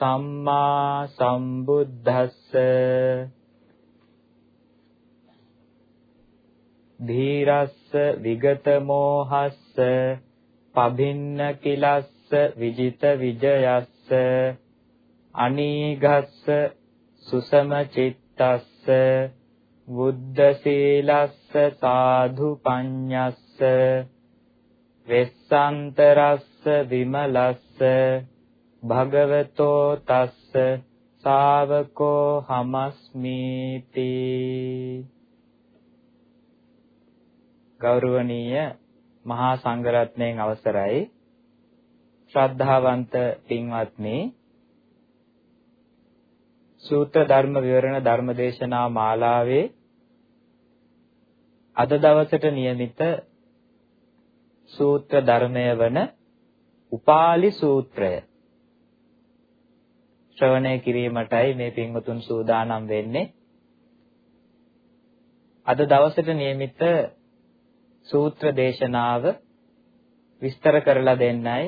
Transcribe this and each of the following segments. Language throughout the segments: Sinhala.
සම්මා සම්බුද්දස්ස. ධීරස්ස විගත මෝහස්ස පබින්න කිලස්ස විජිත විජයස්ස. අනීගස්ස සුසම චිත්තස්ස. බුද්ධ සීලස්ස සාධු පඤ්ඤස්ස. වෙස්සන්තරස්ස විමලස්ස. භගවතෝ තස්ස ශාවකෝ හමස්මීති ගෞරවනීය මහා සංඝරත්නයන් අවසරයි ශ්‍රද්ධාවන්ත පින්වත්නි සූත්‍ර ධර්ම විවරණ ධර්මදේශනා මාලාවේ අද දවසට નિયમિત සූත්‍ර ධර්මය වන උපාලි සූත්‍රය ශ්‍රවණය කිරීමටයි මේ පින්වතුන් සූදානම් වෙන්නේ. අද දවසට નિયમિત සූත්‍ර දේශනාව විස්තර කරලා දෙන්නයි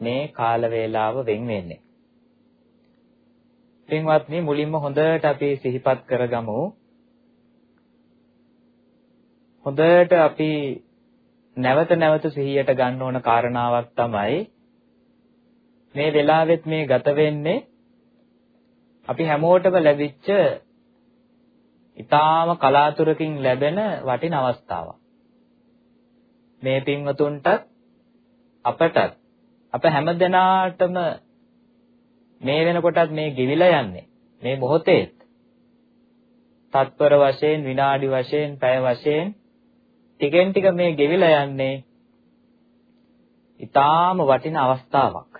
මේ කාල වේලාව වෙන් වෙන්නේ. පින්වත්නි මුලින්ම හොඳට අපි සිහිපත් කරගමු. හොඳට අපි නැවත නැවත සිහියට ගන්න ඕන කාරණාවක් තමයි මේ වෙලාවෙත් මේ ගත වෙන්නේ අපි හැමෝටම ලැබිච්ච ඊටාම කලාතුරකින් ලැබෙන වටින අවස්ථාවක්. මේ පින්වතුන්ටත් අපටත් අප හැමදෙනාටම මේ වෙනකොටත් මේ ගෙවිලා යන්නේ මේ මොහොතේත් තත්පර වශයෙන් විනාඩි වශයෙන් පැය වශයෙන් ටිකෙන් ටික මේ ගෙවිලා යන්නේ ඊටාම වටින අවස්ථාවක්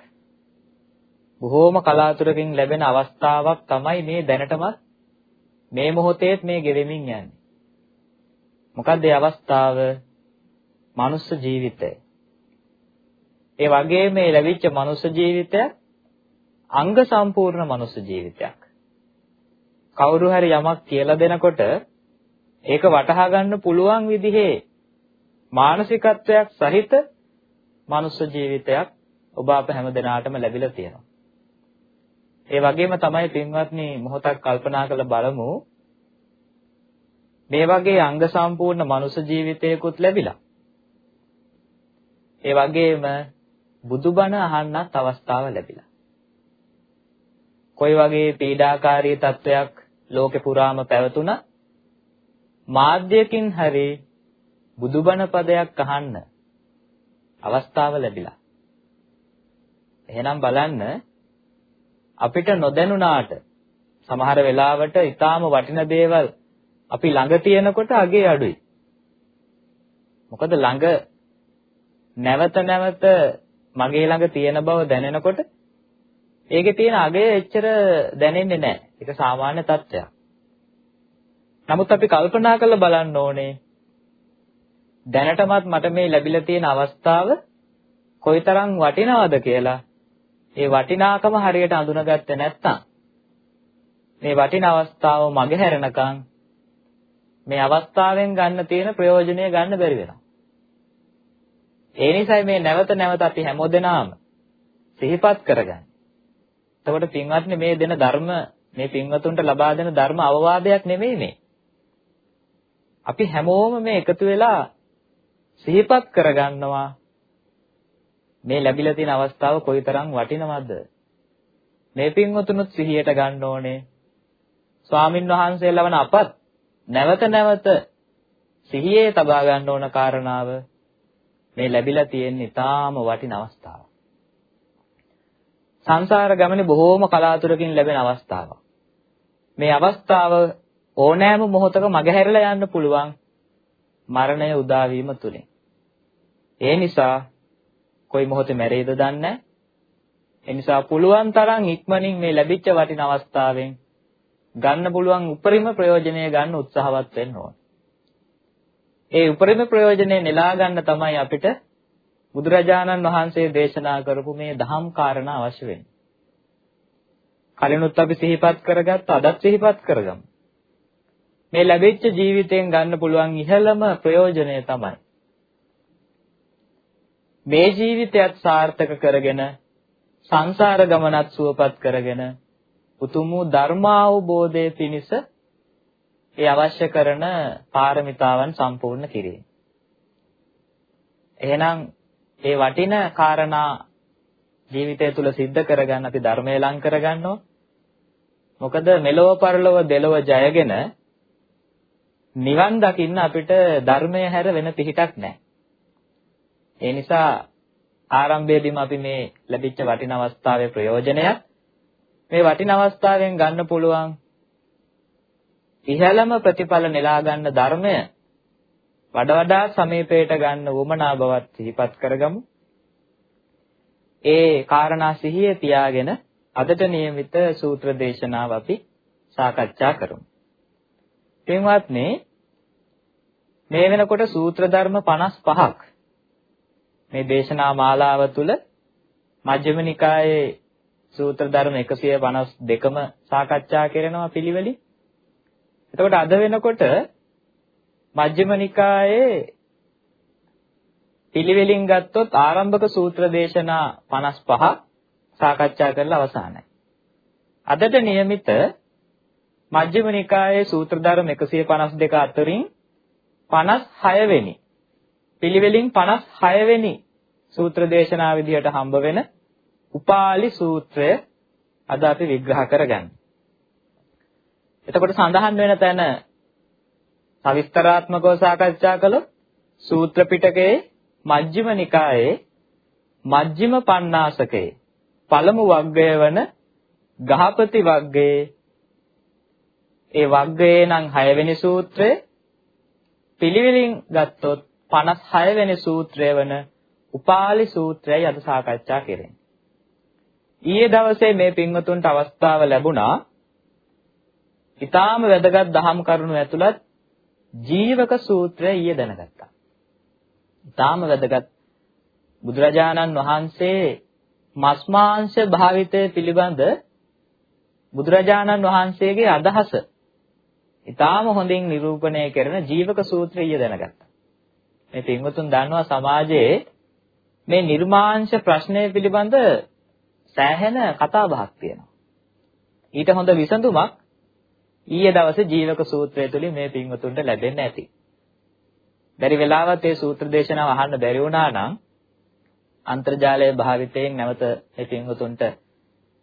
බොහෝම කලාතුරකින් ලැබෙන අවස්ථාවක් තමයි මේ දැනටමත් මේ මොහොතේත් මේ ගෙවෙමින් යන්නේ. මොකද්ද ඒ අවස්ථාව? මනුස්ස ජීවිතය. ඒ වගේම මේ ලැබිච්ච මනුස්ස ජීවිතය අංග සම්පූර්ණ මනුස්ස ජීවිතයක්. කවුරු හරි යමක් කියලා දෙනකොට ඒක වටහා ගන්න පුළුවන් විදිහේ මානසිකත්වයක් සහිත මනුස්ස ජීවිතයක් ඔබ අප හැම දිනාටම ලැබිලා තියෙනවා. ඒ වගේම තමයි පින්වත්නි මොහොතක් කල්පනා කරලා බලමු මේ වගේ අංග සම්පූර්ණ මනුෂ්‍ය ජීවිතයකුත් ලැබිලා. ඒ වගේම බුදුබණ අහන්නත් අවස්ථාව ලැබිලා. කොයි වගේ පීඩාකාරී තත්වයක් ලෝකේ පුරාම පැවතුණා මාධ්‍යකින් හරි බුදුබණ පදයක් අහන්න අවස්ථාව ලැබිලා. එහෙනම් බලන්න අපිට නොදැනුණාට සමහර වෙලාවට ඊටාම වටින දේවල් අපි ළඟ තියෙනකොට අගේ අඩුයි. මොකද ළඟ නැවත නැවත මගේ ළඟ තියෙන බව දැනෙනකොට ඒකේ තියෙන අගය එච්චර දැනෙන්නේ නැහැ. ඒක සාමාන්‍ය තත්ත්වයක්. නමුත් අපි කල්පනා කරලා බලන්න ඕනේ දැනටමත් මට මේ ලැබිලා තියෙන අවස්ථාව කොයිතරම් වටිනවද කියලා ඒ වටිනාකම හරියට අඳුනගත්තේ නැත්නම් මේ වටින අවස්ථාව මගහැරෙනකන් මේ අවස්ථාවෙන් ගන්න තියෙන ප්‍රයෝජනය ගන්න බැරි වෙනවා. ඒ නිසයි මේ නැවත නැවත අපි හැමෝදෙනාම සිහිපත් කරගන්නේ. එතකොට පින්වත්නි මේ දෙන ධර්ම මේ පින්වතුන්ට ලබා දෙන ධර්ම අවවාදයක් නෙමෙයි මේ. අපි හැමෝම මේ එකතු වෙලා සිහිපත් කරගන්නවා මේ ලැබිලා තියෙන අවස්ථාව කොයිතරම් වටිනවද? මේ පින්වතුනුත් සිහියට ගන්න ඕනේ. ස්වාමින් වහන්සේලා වන අපත් නැවත නැවත සිහියේ තබා ගන්න ඕන කාරණාව මේ ලැබිලා තියෙන ඊටාම වටින අවස්ථාවක්. සංසාර ගමනේ බොහෝම කලාතුරකින් ලැබෙන අවස්ථාවක්. මේ අවස්ථාව ඕනෑම මොහොතක මගහැරලා යන්න පුළුවන් මරණය උදා වීම තුලින්. ඒ නිසා කොයි මොහොතේ මැරෙයිද දන්නේ ඒ නිසා පුළුවන් තරම් ඉක්මනින් මේ ලැබිච්ච වටින අවස්ථාවෙන් ගන්න පුළුවන් උපරිම ප්‍රයෝජනය ගන්න උත්සාහවත් වෙන්න ඕන. ඒ උපරිම ප්‍රයෝජනය නෙලා ගන්න තමයි අපිට බුදුරජාණන් වහන්සේ දේශනා කරපු මේ දහම් කාරණා අවශ්‍ය වෙන්නේ. කලිනුත් අපි සිහිපත් කරගත්ත අදත් සිහිපත් කරගමු. මේ ලැබිච්ච ජීවිතයෙන් ගන්න පුළුවන් ඉහළම ප්‍රයෝජනය තමයි මේ ජීවිතයත් සාර්ථක කරගෙන සංසාර ගමනත් සුවපත් කරගෙන උතුම් වූ ධර්මාවබෝධයේ පිණිස ඒ අවශ්‍ය කරන පාරමිතාවන් සම්පූර්ණ කිරීම. එහෙනම් ඒ වටින කාරණා ජීවිතය තුළ සිද්ධ කරගන්න අපි ධර්මය ලං කරගන්නවා. මොකද මෙලොව පරලොව දෙලොව ජයගෙන නිවන් දකින්න අපිට ධර්මය හැර වෙන පිහිටක් නැහැ. ඒ නිසා ආරම්භයේදීම අපි මේ ලැබිච්ච වටින අවස්ථාවේ ප්‍රයෝජනයක් මේ වටින අවස්ථාවෙන් ගන්න පුළුවන් ඉහළම ප්‍රතිඵල නෙලා ගන්න ධර්මය වඩා වඩා සමීපයට ගන්න උවමනා බවත් සිහිපත් කරගමු. ඒ කාරණා සිහියේ තියාගෙන අදට નિયમિત සූත්‍ර දේශනාව අපි සාකච්ඡා කරමු. පින්වත්නි මේ වෙනකොට සූත්‍ර ධර්ම 55ක් මේ දේශනා මාලාව තුළ මජ්ක්‍ධිම නිකායේ සූත්‍ර ධර්ම 152ම සාකච්ඡා කරනවා පිළිවෙලින්. එතකොට අද වෙනකොට මජ්ක්‍ධිම නිකායේ පිළිවෙලින් ගත්තොත් ආරම්භක සූත්‍ර දේශනා 55 සාකච්ඡා කරලා අවසానයි. අදට નિયમિત මජ්ක්‍ධිම නිකායේ සූත්‍ර ධර්ම 152 අතරින් 56 වෙනි පිළිවෙලින් 56 වෙනි සූත්‍ර දේශනා විදියට හම්බ වෙන උපාලි සූත්‍රය අද අපි විග්‍රහ කරගන්න. එතකොට සඳහන් වෙන තැන සවිස්තරාත්මකව සාකච්ඡා කළොත් සූත්‍ර පිටකයේ මජ්ක්‍ධිම නිකායේ මජ්ක්‍ධිම පණ්ණාසකයේ පළමු වග්ගය වන ගහපති වග්ගයේ ඒ වග්ගයේ නම් 6 වෙනි සූත්‍රය පිළිවෙලින් ගත්තොත් 56 වෙනි සූත්‍රය වන උපාලි සූත්‍රයයි අද සාකච්ඡා කරන්නේ. ඊයේ දවසේ මේ පින්වතුන්ට අවස්ථාව ලැබුණා. ඊටාම වැදගත් දහම් කරුණු ඇතුළත් ජීවක සූත්‍රය ඊයේ දැනගත්තා. ඊටාම වැදගත් බුදුරජාණන් වහන්සේ මස් මාංශ භාවිතය පිළිබඳ බුදුරජාණන් වහන්සේගේ අදහස ඊටාම හොඳින් නිරූපණය කරන ජීවක සූත්‍රය ඊයේ දැනගත්තා. මේ පින්වතුන් දන්නවා සමාජයේ මේ නිර්මාංශ ප්‍රශ්නය පිළිබඳ සෑහෙන කතා බහක් තියෙනවා. ඊට හොඳ විසඳුමක් ඊයේ දවසේ ජීවක සූත්‍රය තුලින් මේ පින්වතුන්ට ලැබෙන්න ඇති. බැරි වෙලාවත් මේ සූත්‍ර දේශනාව අහන්න බැරි වුණා නම් අන්තර්ජාලය භාවිතයෙන් නැවත මේ පින්වතුන්ට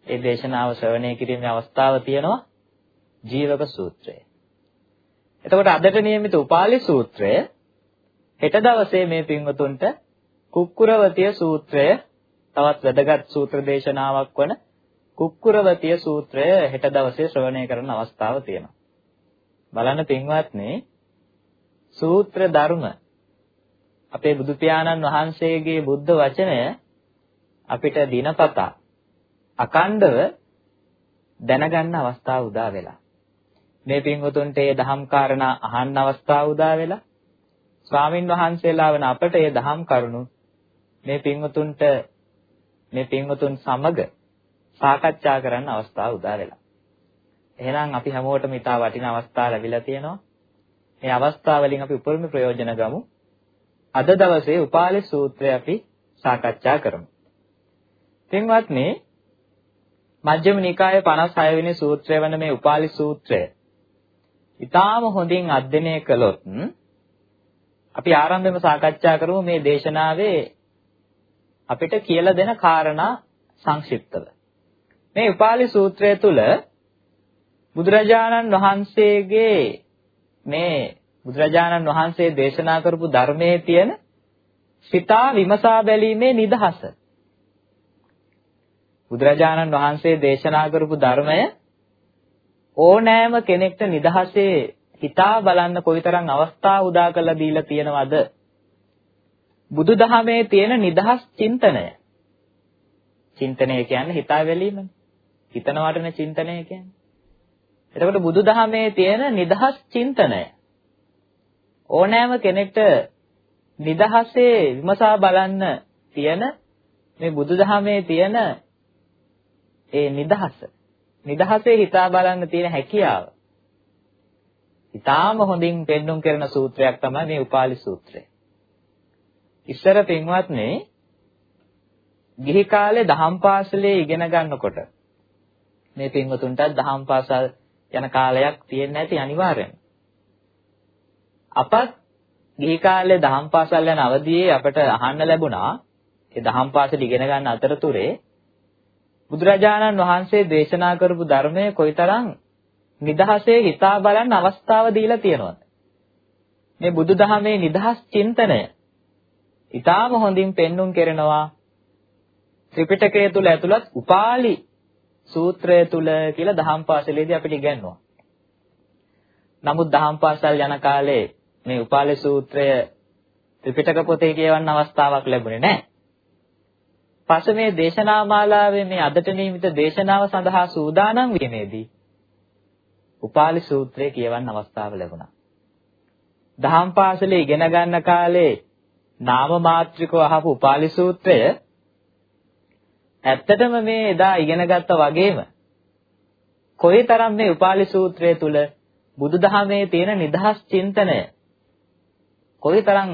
මේ දේශනාව ශ්‍රවණය කිරීමේ අවස්ථාව තියෙනවා ජීවක සූත්‍රය. එතකොට අදට නියමිත උපාලි සූත්‍රය හෙට දවසේ මේ පින්වතුන්ට කුක්කුරවතිය සූත්‍රය තවත් වැදගත් සූත්‍ර දේශනාවක් වන කුක්කුරවතිය සූත්‍රය හෙට දවසේ ශ්‍රවණය කරන අවස්ථාව තියෙනවා. බලන්න පින්වත්නි සූත්‍ර ධර්ම අපේ බුදු පියාණන් වහන්සේගේ බුද්ධ වචනය අපිට දිනපතා අකණ්ඩව දැනගන්න අවස්ථාව උදා වෙලා. මේ පින්වතුන්ට ඒ දහම් කාරණා අහන්න අවස්ථාව උදා වෙලා ස්වාමින් වහන්සේලා වන අපට ඒ දහම් කරුණු මේ පින්වතුන්ට මේ පින්වතුන් සමග සාකච්ඡා කරන්න අවස්ථාව උදා වෙලා. එහෙනම් අපි හැමෝටම ඉතා වටින අවස්ථා ලැබිලා තියෙනවා. මේ අවස්ථාව වලින් අපි උපරිම ප්‍රයෝජන ගමු. අද දවසේ උපාලි සූත්‍රය අපි සාකච්ඡා කරමු. පින්වත්නි මජ්ක්‍ධිම නිකායේ 56 වෙනි සූත්‍රය වන මේ උපාලි සූත්‍රය ඊටාම හොඳින් අධ්‍යයනය කළොත් අපි ආරම්භෙම සාකච්ඡා කරමු මේ දේශනාවේ අපිට කියලා දෙන කාරණා සංක්ෂිප්තව. මේ උපාලි සූත්‍රය තුල බුදුරජාණන් වහන්සේගේ මේ බුදුරජාණන් වහන්සේ දේශනා කරපු ධර්මයේ තියෙන සිතා විමසා බැලීමේ නිදහස බුදුරජාණන් වහන්සේ දේශනා කරපු ධර්මය ඕනෑම කෙනෙක්ට නිදහසේ හිතා බලන්න කොයිතරම් අවස්ථා උදා කරලා දීලා තියෙනවද? බුදුදහමේ තියෙන නිදහස් චින්තනය. චින්තනය කියන්නේ හිතා බැලීමනේ හිතනවාටනේ චින්තනය කියන්නේ. එතකොට බුදුදහමේ තියෙන නිදහස් චින්තනය. ඕනෑම කෙනෙක්ට නිදහසේ විමසා බලන්න තියෙන මේ බුදුදහමේ තියෙන ඒ නිදහස. නිදහසේ හිතා බලන්න තියෙන හැකියාව. ඊටාම හොඳින් පෙන්눔 කරන සූත්‍රයක් තමයි මේ උපාලි සූත්‍රය. ඉස්සර පින්වත්නි ගිහි කාලේ දහම් පාසලේ ඉගෙන ගන්නකොට මේ පින්වතුන්ටත් දහම් පාසල් යන කාලයක් තියෙන්න ඇති අනිවාර්යෙන්. අපත් ගිහි කාලේ දහම් පාසල් යන අවදියේ අපට අහන්න ලැබුණා ඒ දහම් පාසල ඉගෙන ගන්න අතරතුරේ බුදුරජාණන් වහන්සේ දේශනා කරපු ධර්මයේ කොයිතරම් නිදහසේ හිතා බලන්න අවස්ථාව දීලා තියෙනවද? මේ බුදුදහමේ නිදහස් චින්තනය ඊටාම හොඳින් පෙන්눔 කරනවා ත්‍රිපිටකය තුල ඇතුළත් උපාලි සූත්‍රය තුල කියලා දහම් පාසලේදී අපිට ඉගන්වනවා. නමුත් දහම් පාසල් යන කාලේ මේ උපාලි සූත්‍රය ත්‍රිපිටක පොතේ කියවන්න අවස්ථාවක් ලැබුණේ නැහැ. පස්සේ මේ දේශනා මාලාවේ මේ අදට නියමිත දේශනාව සඳහා සූදානම් වීමේදී උපාලි සූත්‍රය කියවන්න අවස්ථාව ලැබුණා. දහම් පාසලේ ඉගෙන ගන්න කාලේ නාම මාත්‍රිකව අහපු උපාලි සූත්‍රය ඇත්තටම මේ එදා ඉගෙන ගත්තා වගේම කොයිතරම් මේ උපාලි සූත්‍රය තුල බුදුදහමේ තියෙන නිදහස් චින්තනය කොයිතරම්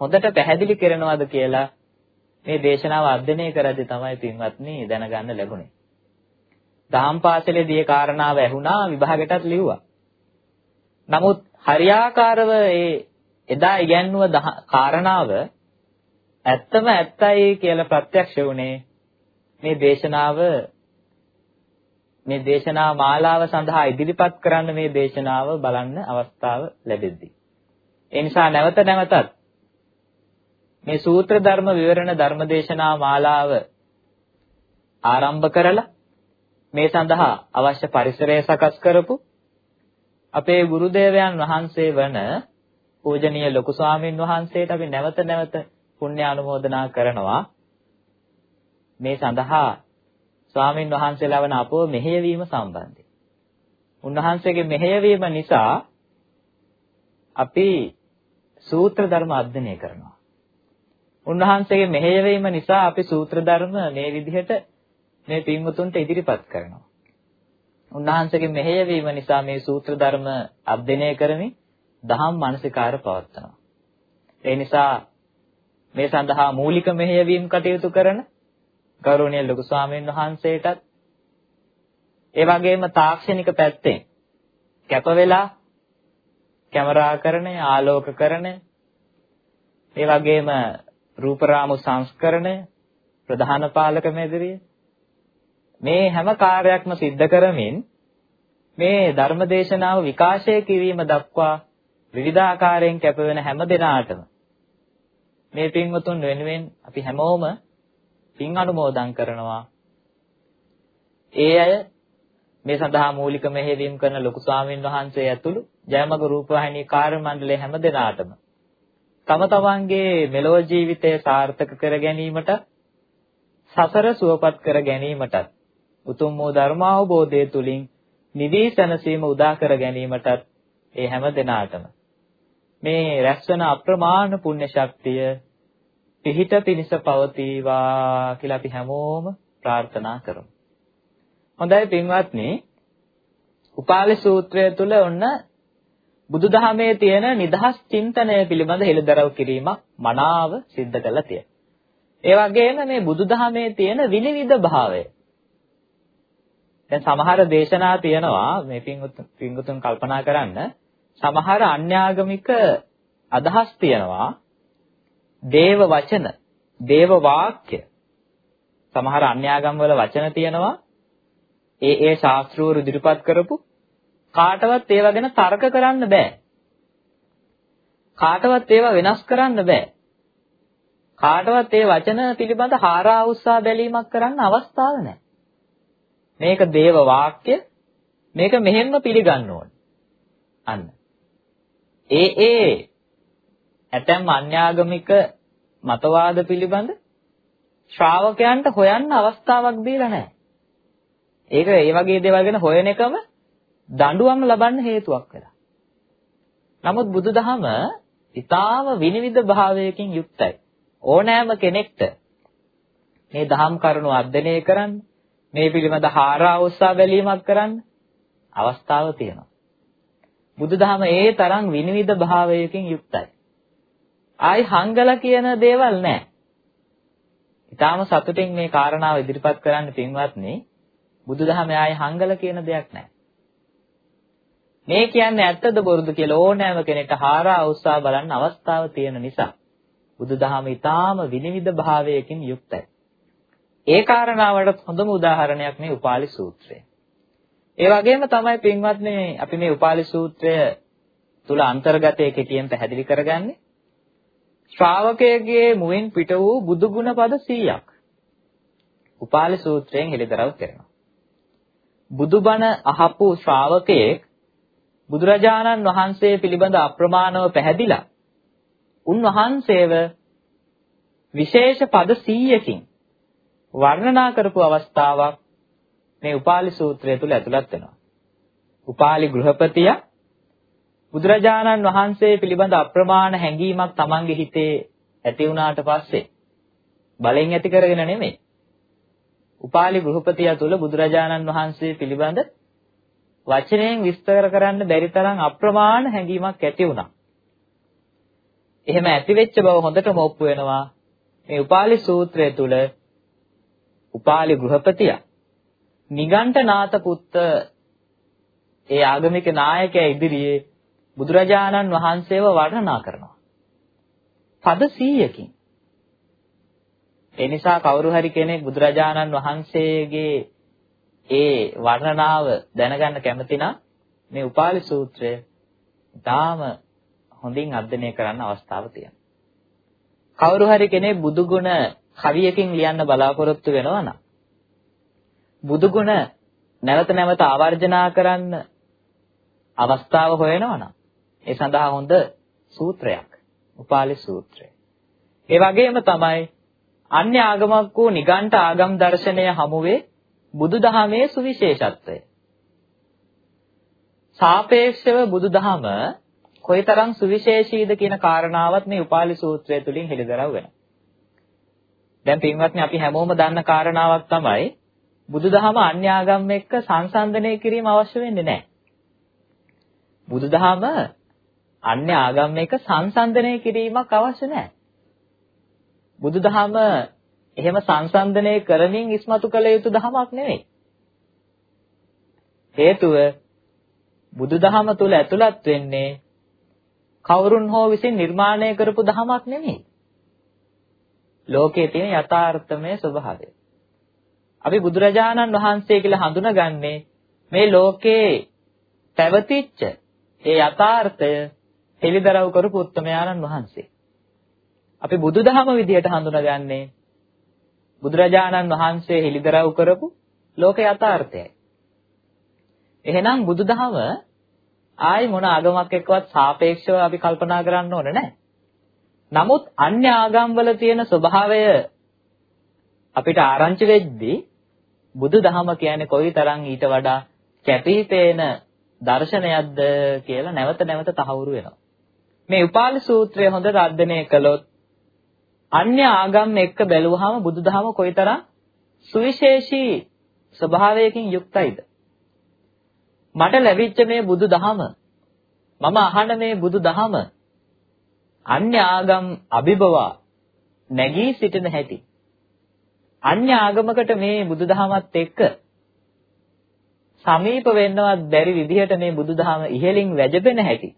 හොඳට පැහැදිලි කරනවද කියලා මේ දේශනාව අධ්‍යයනය කරද්දී තමයි පින්වත්නි දැනගන්න ලැබුණේ. දහම් පාසලේදී ඒ කාරණාව ඇහුණා විභාගෙටත් ලිව්වා. නමුත් හරියාකාරව ඒ එදා ඉගැන්නුව කාරණාව ඇත්තම ඇත්තයි කියලා ප්‍රත්‍යක්ෂ වුණේ මේ දේශනාව මේ දේශනා මාලාව සඳහා ඉදිරිපත් කරන්න මේ දේශනාව බලන්න අවස්ථාව ලැබෙද්දී. ඒ නිසා නැවත නැවතත් මේ සූත්‍ර ධර්ම විවරණ ධර්මදේශනා මාලාව ආරම්භ කරලා මේ සඳහා අවශ්‍ය පරිසරය සකස් කරපු අපේ ගුරුදේවයන් වහන්සේ වන පූජනීය ලොකු ස්වාමින් වහන්සේට අපි නැවත නැවත පුණ්‍ය අනුමෝදනා කරනවා මේ සඳහා ස්වාමින් වහන්සේලා වන අපව මෙහෙයවීම සම්බන්ධයෙන්. උන්වහන්සේගේ මෙහෙයවීම නිසා අපි සූත්‍ර ධර්ම අධ්‍යයනය කරනවා. උන්වහන්සේගේ මෙහෙයවීම නිසා අපි සූත්‍ර ධර්ම මේ විදිහට මේ පින්වතුන්ට ඉදිරිපත් කරනවා. උන්වහන්සේගේ මෙහෙයවීම නිසා මේ සූත්‍ර ධර්ම අධ්‍යයනය කරමින් දහම් මානසිකාර පවත්වනවා. ඒ නිසා මේ සඳහා මූලික මෙහෙයවීම කටයුතු කරන ගෞරවනීය ලොකු ස්වාමීන් වහන්සේටත් ඒ වගේම තාක්ෂණික පැත්තෙන් කැප වෙලා කැමරාකරණය ආලෝකකරණය ඒ වගේම රූපරාමු සංස්කරණය ප්‍රධාන පාලක මැදිරිය මේ හැම කාර්යයක්ම සිද්ධ කරමින් මේ ධර්මදේශනාව විකාශය කිරීම දක්වා විවිධාකාරයෙන් කැපවෙන හැම දිනාටම මේ පින්වතුන් වෙනුවෙන් අපි හැමෝම පින් අනුමෝදන් කරනවා. ඒ අය මේ සඳහා මූලික මෙහෙයවීම කරන ලොකු ස්වාමීන් වහන්සේ ඇතුළු ජයමග රූපවාහිනී කාර්ය මණ්ඩලයේ හැම දිනාටම තම තමන්ගේ මෙලොව ජීවිතය සාර්ථක කර ගැනීමට සසර සුවපත් කර ගැනීමටත් උතුම් වූ ධර්මාවබෝධය තුලින් නිවී සැනසීම උදා කර ගැනීමටත් ඒ හැම දිනාටම මේ රැස්වන අප්‍රමාණ පුණ්‍ය ශක්තිය පිහිට පිනිස පවතිවා කියලා අපි හැමෝම ප්‍රාර්ථනා කරමු. හොඳයි පින්වත්නි. උපාලි සූත්‍රය තුල ඔන්න බුදුදහමේ තියෙන නිදහස් චින්තනය පිළිබඳ හෙළිදරව් කිරීමක් මනාව සිද්ධ කරලා තියෙනවා. ඒ වගේම මේ බුදුදහමේ තියෙන විනිවිද භාවය දැන් සමහර දේශනා තියෙනවා මේ පින්වුතුන් කල්පනා කරන්න සමහර අන්‍යාගමික අදහස් තියෙනවා දේව වචන දේව වාක්‍ය සමහර අන්‍යාගම් වල වචන තියෙනවා ඒ ඒ ශාස්ත්‍රූරු ඉදිරිපත් කරපු කාටවත් ඒවා ගැන තර්ක කරන්න බෑ. කාටවත් ඒවා වෙනස් කරන්න බෑ. කාටවත් ඒ වචන පිළිබඳ හාරා උස්සා බැලීමක් කරන්න අවස්ථාවක් නැහැ. මේක දේව වාක්‍ය මේක මෙහෙම්ම පිළිගන්න ඕන. අන්න. ඒ ඒ ඇතැම් අන්‍යාගමික මතවාද පිළිබඳ ශ්‍රාවකයන්ට හොයන්න අවස්ථාවක් දීලා නැහැ. ඒක ඒ වගේ දේවල් ගැන හොයන එකම දඬුවම් ලබන්න හේතුවක් වෙලා. නමුත් බුදුදහම ඊටාම විනිවිද භාවයකින් යුක්තයි. ඕනෑම කෙනෙක්ට මේ දහම් කරුණු අධ්‍යයනය කරන්න, මේ පිළිබඳ හාරා උස්සා බැලීමක් කරන්න අවස්ථාව තියෙනවා. බුදුදහම ඒ තරම් විනිවිද භාවයකින් යුක්තයි. ආයි හංගල කියන දේවල් නැහැ. ඊටාම සතුටින් මේ කාරණාව ඉදිරිපත් කරන්න පින්වත්නි බුදුදහමේ ආයි හංගල කියන දෙයක් නැහැ. මේ කියන්නේ ඇත්තද බොරුද කියලා ඕනෑම කෙනෙක්ට හාරා උත්සාහ බලන්න අවස්ථාව තියෙන නිසා බුදුදහම ඊටාම විනිවිද භාවයකින් යුක්තයි. ඒ කාරණාවට හොඳම උදාහරණයක් මේ උපාලි සූත්‍රය. ඒ වගේම තමයි පින්වත්නි අපි මේ උපාලි සූත්‍රය තුල අන්තර්ගතයේ කෙටියෙන් පැහැදිලි කරගන්නේ. ශ්‍රාවකයේගේ මුවින් පිට වූ බුදු ගුණ පද 100ක්. උපාලි සූත්‍රයෙන් හෙළිදරව් කරනවා. බුදුබණ අහපු ශ්‍රාවකයෙක් බුදුරජාණන් වහන්සේ පිළිබඳ අප්‍රමාණව පැහැදිලා උන්වහන්සේව විශේෂ පද 100කින් වර්ණනා කරපු අවස්ථාවක් මේ උපාලි සූත්‍රය තුල ඇතුළත් වෙනවා. උපාලි ගෘහපතිය බුදුරජාණන් වහන්සේ පිළිබඳ අප්‍රමාණ හැඟීමක් Tamange හිතේ ඇති වුණාට පස්සේ බලෙන් ඇති කරගෙන නෙමෙයි. උපාලි ගෘහපතිය තුල බුදුරජාණන් වහන්සේ පිළිබඳ වචනයෙන් විස්තර කරන්න බැරි තරම් අප්‍රමාණ හැඟීමක් ඇති වුණා. එහෙම ඇති වෙච්ච බව හොඳටම ඔප්පු වෙනවා මේ උපාලි සූත්‍රය තුල උපාලි ගෘහපතිය නිගණ්ඨනාත පුත්ත ඒ ආගමික නායකයා ඉදිරියේ බුදුරජාණන් වහන්සේව වර්ණනා කරනවා. පද 100කින්. ඒ නිසා කවුරු හරි කෙනෙක් බුදුරජාණන් වහන්සේගේ ඒ වර්ණනාව දැනගන්න කැමති නම් මේ උපාලි සූත්‍රය ඊටාම හොඳින් අධ්‍යයනය කරන්න අවස්ථාව තියෙනවා. කවුරු හරි කෙනෙක් බුදු ගුණ කවියකින් ලියන්න බලාපොරොත්තු වෙනවා නම් බුදු ගුණ නැවත නැවත ආවර්ජනා කරන්න අවස්ථාව හොයනවා නම් ඒ සඳහා හොඳ සූත්‍රයක් උපාලි සූත්‍රය. ඒ වගේම තමයි අන්‍ය ආගමක් වූ නිගණ්ඨ ආගම් දර්ශනය හමුවේ බුදුදහමේ සුවිශේෂත්වය. සාපේක්ෂව බුදුදහම කොයිතරම් සුවිශේෂීද කියන කාරණාවත් මේ උපාලි සූත්‍රය තුලින් හෙළිදරව් වෙනවා. දැන් පින්වත්නි අපි හැමෝම දන්න කාරණාවක් තමයි බුදුදහම අන්‍ය ආගම් එක්ක සංසන්දනය කිරීම අවශ්‍ය වෙන්නේ නැහැ. බුදුදහම අන්‍ය ආගම් එක්ක සංසන්දනය කිරීමක් අවශ්‍ය නැහැ. බුදුදහම එහෙම සංසන්දනය කරමින් ඉස්මතු කළ යුතු ධමයක් නෙවෙයි. හේතුව බුදුදහම තුල ඇතුළත් වෙන්නේ කවුරුන් හෝ විසින් නිර්මාණය කරපු ධමයක් නෙමෙයි. ලෝකයේ තියෙන යථාර්ථමය ස්වභාවය. අපි බුදුරජාණන් වහන්සේ කියලා හඳුනගන්නේ මේ ලෝකේ පැවතිච්ච ඒ යථාර්ථය හෙළිදරව් කරපු උත්තමයාණන් වහන්සේ. අපි බුදුදහම විදියට හඳුනගන්නේ බුදුරජාණන් වහන්සේ හෙළිදරව් කරපු ලෝක යථාර්ථයයි. එහෙනම් බුදුදහම ආයි මොන ආගමක් එක්කවත් සාපේක්ෂව අපි කල්පනා කරන්න ඕන නැහැ. නමුත් අන්‍ය ආගම්වල තියෙන ස්වභාවය අපිට ආරංචි වෙද්දී බුදුදහම කියන්නේ කොයිතරම් ඊට වඩා කැපී පේන දර්ශනයක්ද කියලා නැවත නැවත තහවුරු වෙනවා. මේ උපාලි සූත්‍රය හොඳට අධ්‍යයනය කළොත් අන්‍ය ආගම් එක්ක බැලුවහම බුදුදහම කොයිතරම් සුවිශේෂී ස්වභාවයකින් යුක්තයිද? මට ලැබිච්ච මේ බුදුදහම මම අහන මේ බුදුදහම අන්‍ය ආගම් අභිබවා නැගී සිටින හැටි අන්‍ය ආගමකට මේ බුදුදහමත් එක්ක සමීප වෙන්නවත් බැරි විදිහට මේ බුදුදහම ඉහෙලින් වැජබෙන හැටි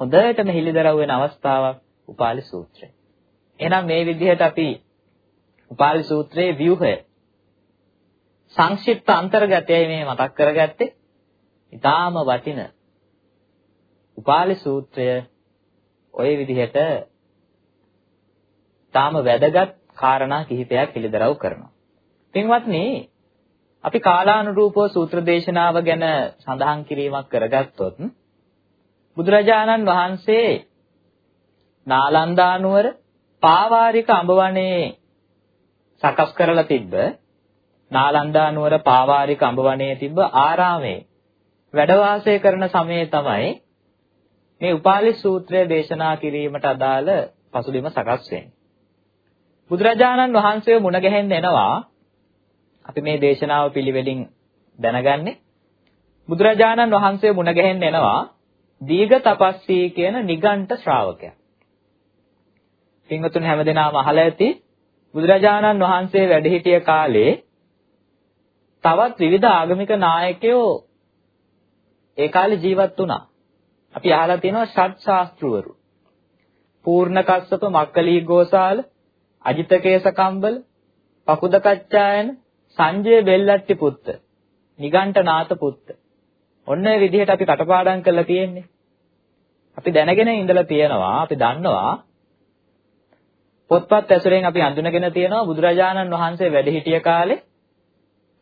හොඳටම හිලිදරව් වෙන අවස්ථාවක් උපාලි සූත්‍රය. එහෙනම් මේ විදිහට අපි උපාලි සූත්‍රයේ ව්‍යුහය සංක්ෂිප්ත අන්තර්ගතයයි මේ මතක් කරගත්තේ. ඊටාම වටින උපාලි සූත්‍රය ওই විදිහට ඊටාම වැදගත් කාරණා කිහිපයක් පිළිදරව් කරනවා. පින්වත්නි අපි කාලානුරූපව සූත්‍ර දේශනාව ගැන සඳහන් කිරීමක් කරගත්තොත් බුදුරජාණන් වහන්සේ නාලන්දා නුවර පාවාරික අඹවනේ සකස් කරලා තිබ්බ නාලන්දා නුවර පාවාරික අඹවනේ තිබ්බ ආරාමේ වැඩ වාසය කරන සමයේ තමයි මේ උපාලි සූත්‍රය දේශනා කිරීමට අදාළ පසුබිම සකස් වෙන්නේ. බුදුරජාණන් වහන්සේ මුණ ගැහෙන්න එනවා අපි මේ දේශනාව පිළිවෙලින් දැනගන්නේ බුදුරජාණන් වහන්සේ මුණ ගැහෙන්න එනවා දීඝ තපස්සී කියන නිගණ්ඨ ශ්‍රාවකයා. පින්වතුන් හැමදෙනාම අහලා ඇති බුදුරජාණන් වහන්සේ වැඩ සිටිය කාලේ තවත් විවිධ ආගමික නායකයෝ ඒ කාලේ ජීවත් වුණා. අපි අහලා තියෙනවා ෂඩ් ශාස්ත්‍රවරු. පූර්ණ කස්සප මක්කලී ගෝසාල අජිතකේස කම්බල පකුදකච්චායන සංජය බෙල්ලට්ටි පුත්ත නිගණ්ඨනාත පුත්ත ඔන්න ඔය විදිහට අපි කටපාඩම් කරලා තියෙන්නේ. අපි දැනගෙන ඉඳලා තියෙනවා අපි දන්නවා පොත්පත් ඇසුරෙන් අපි අඳුනගෙන තියෙනවා බුදුරජාණන් වහන්සේ වැඩ සිටිය කාලේ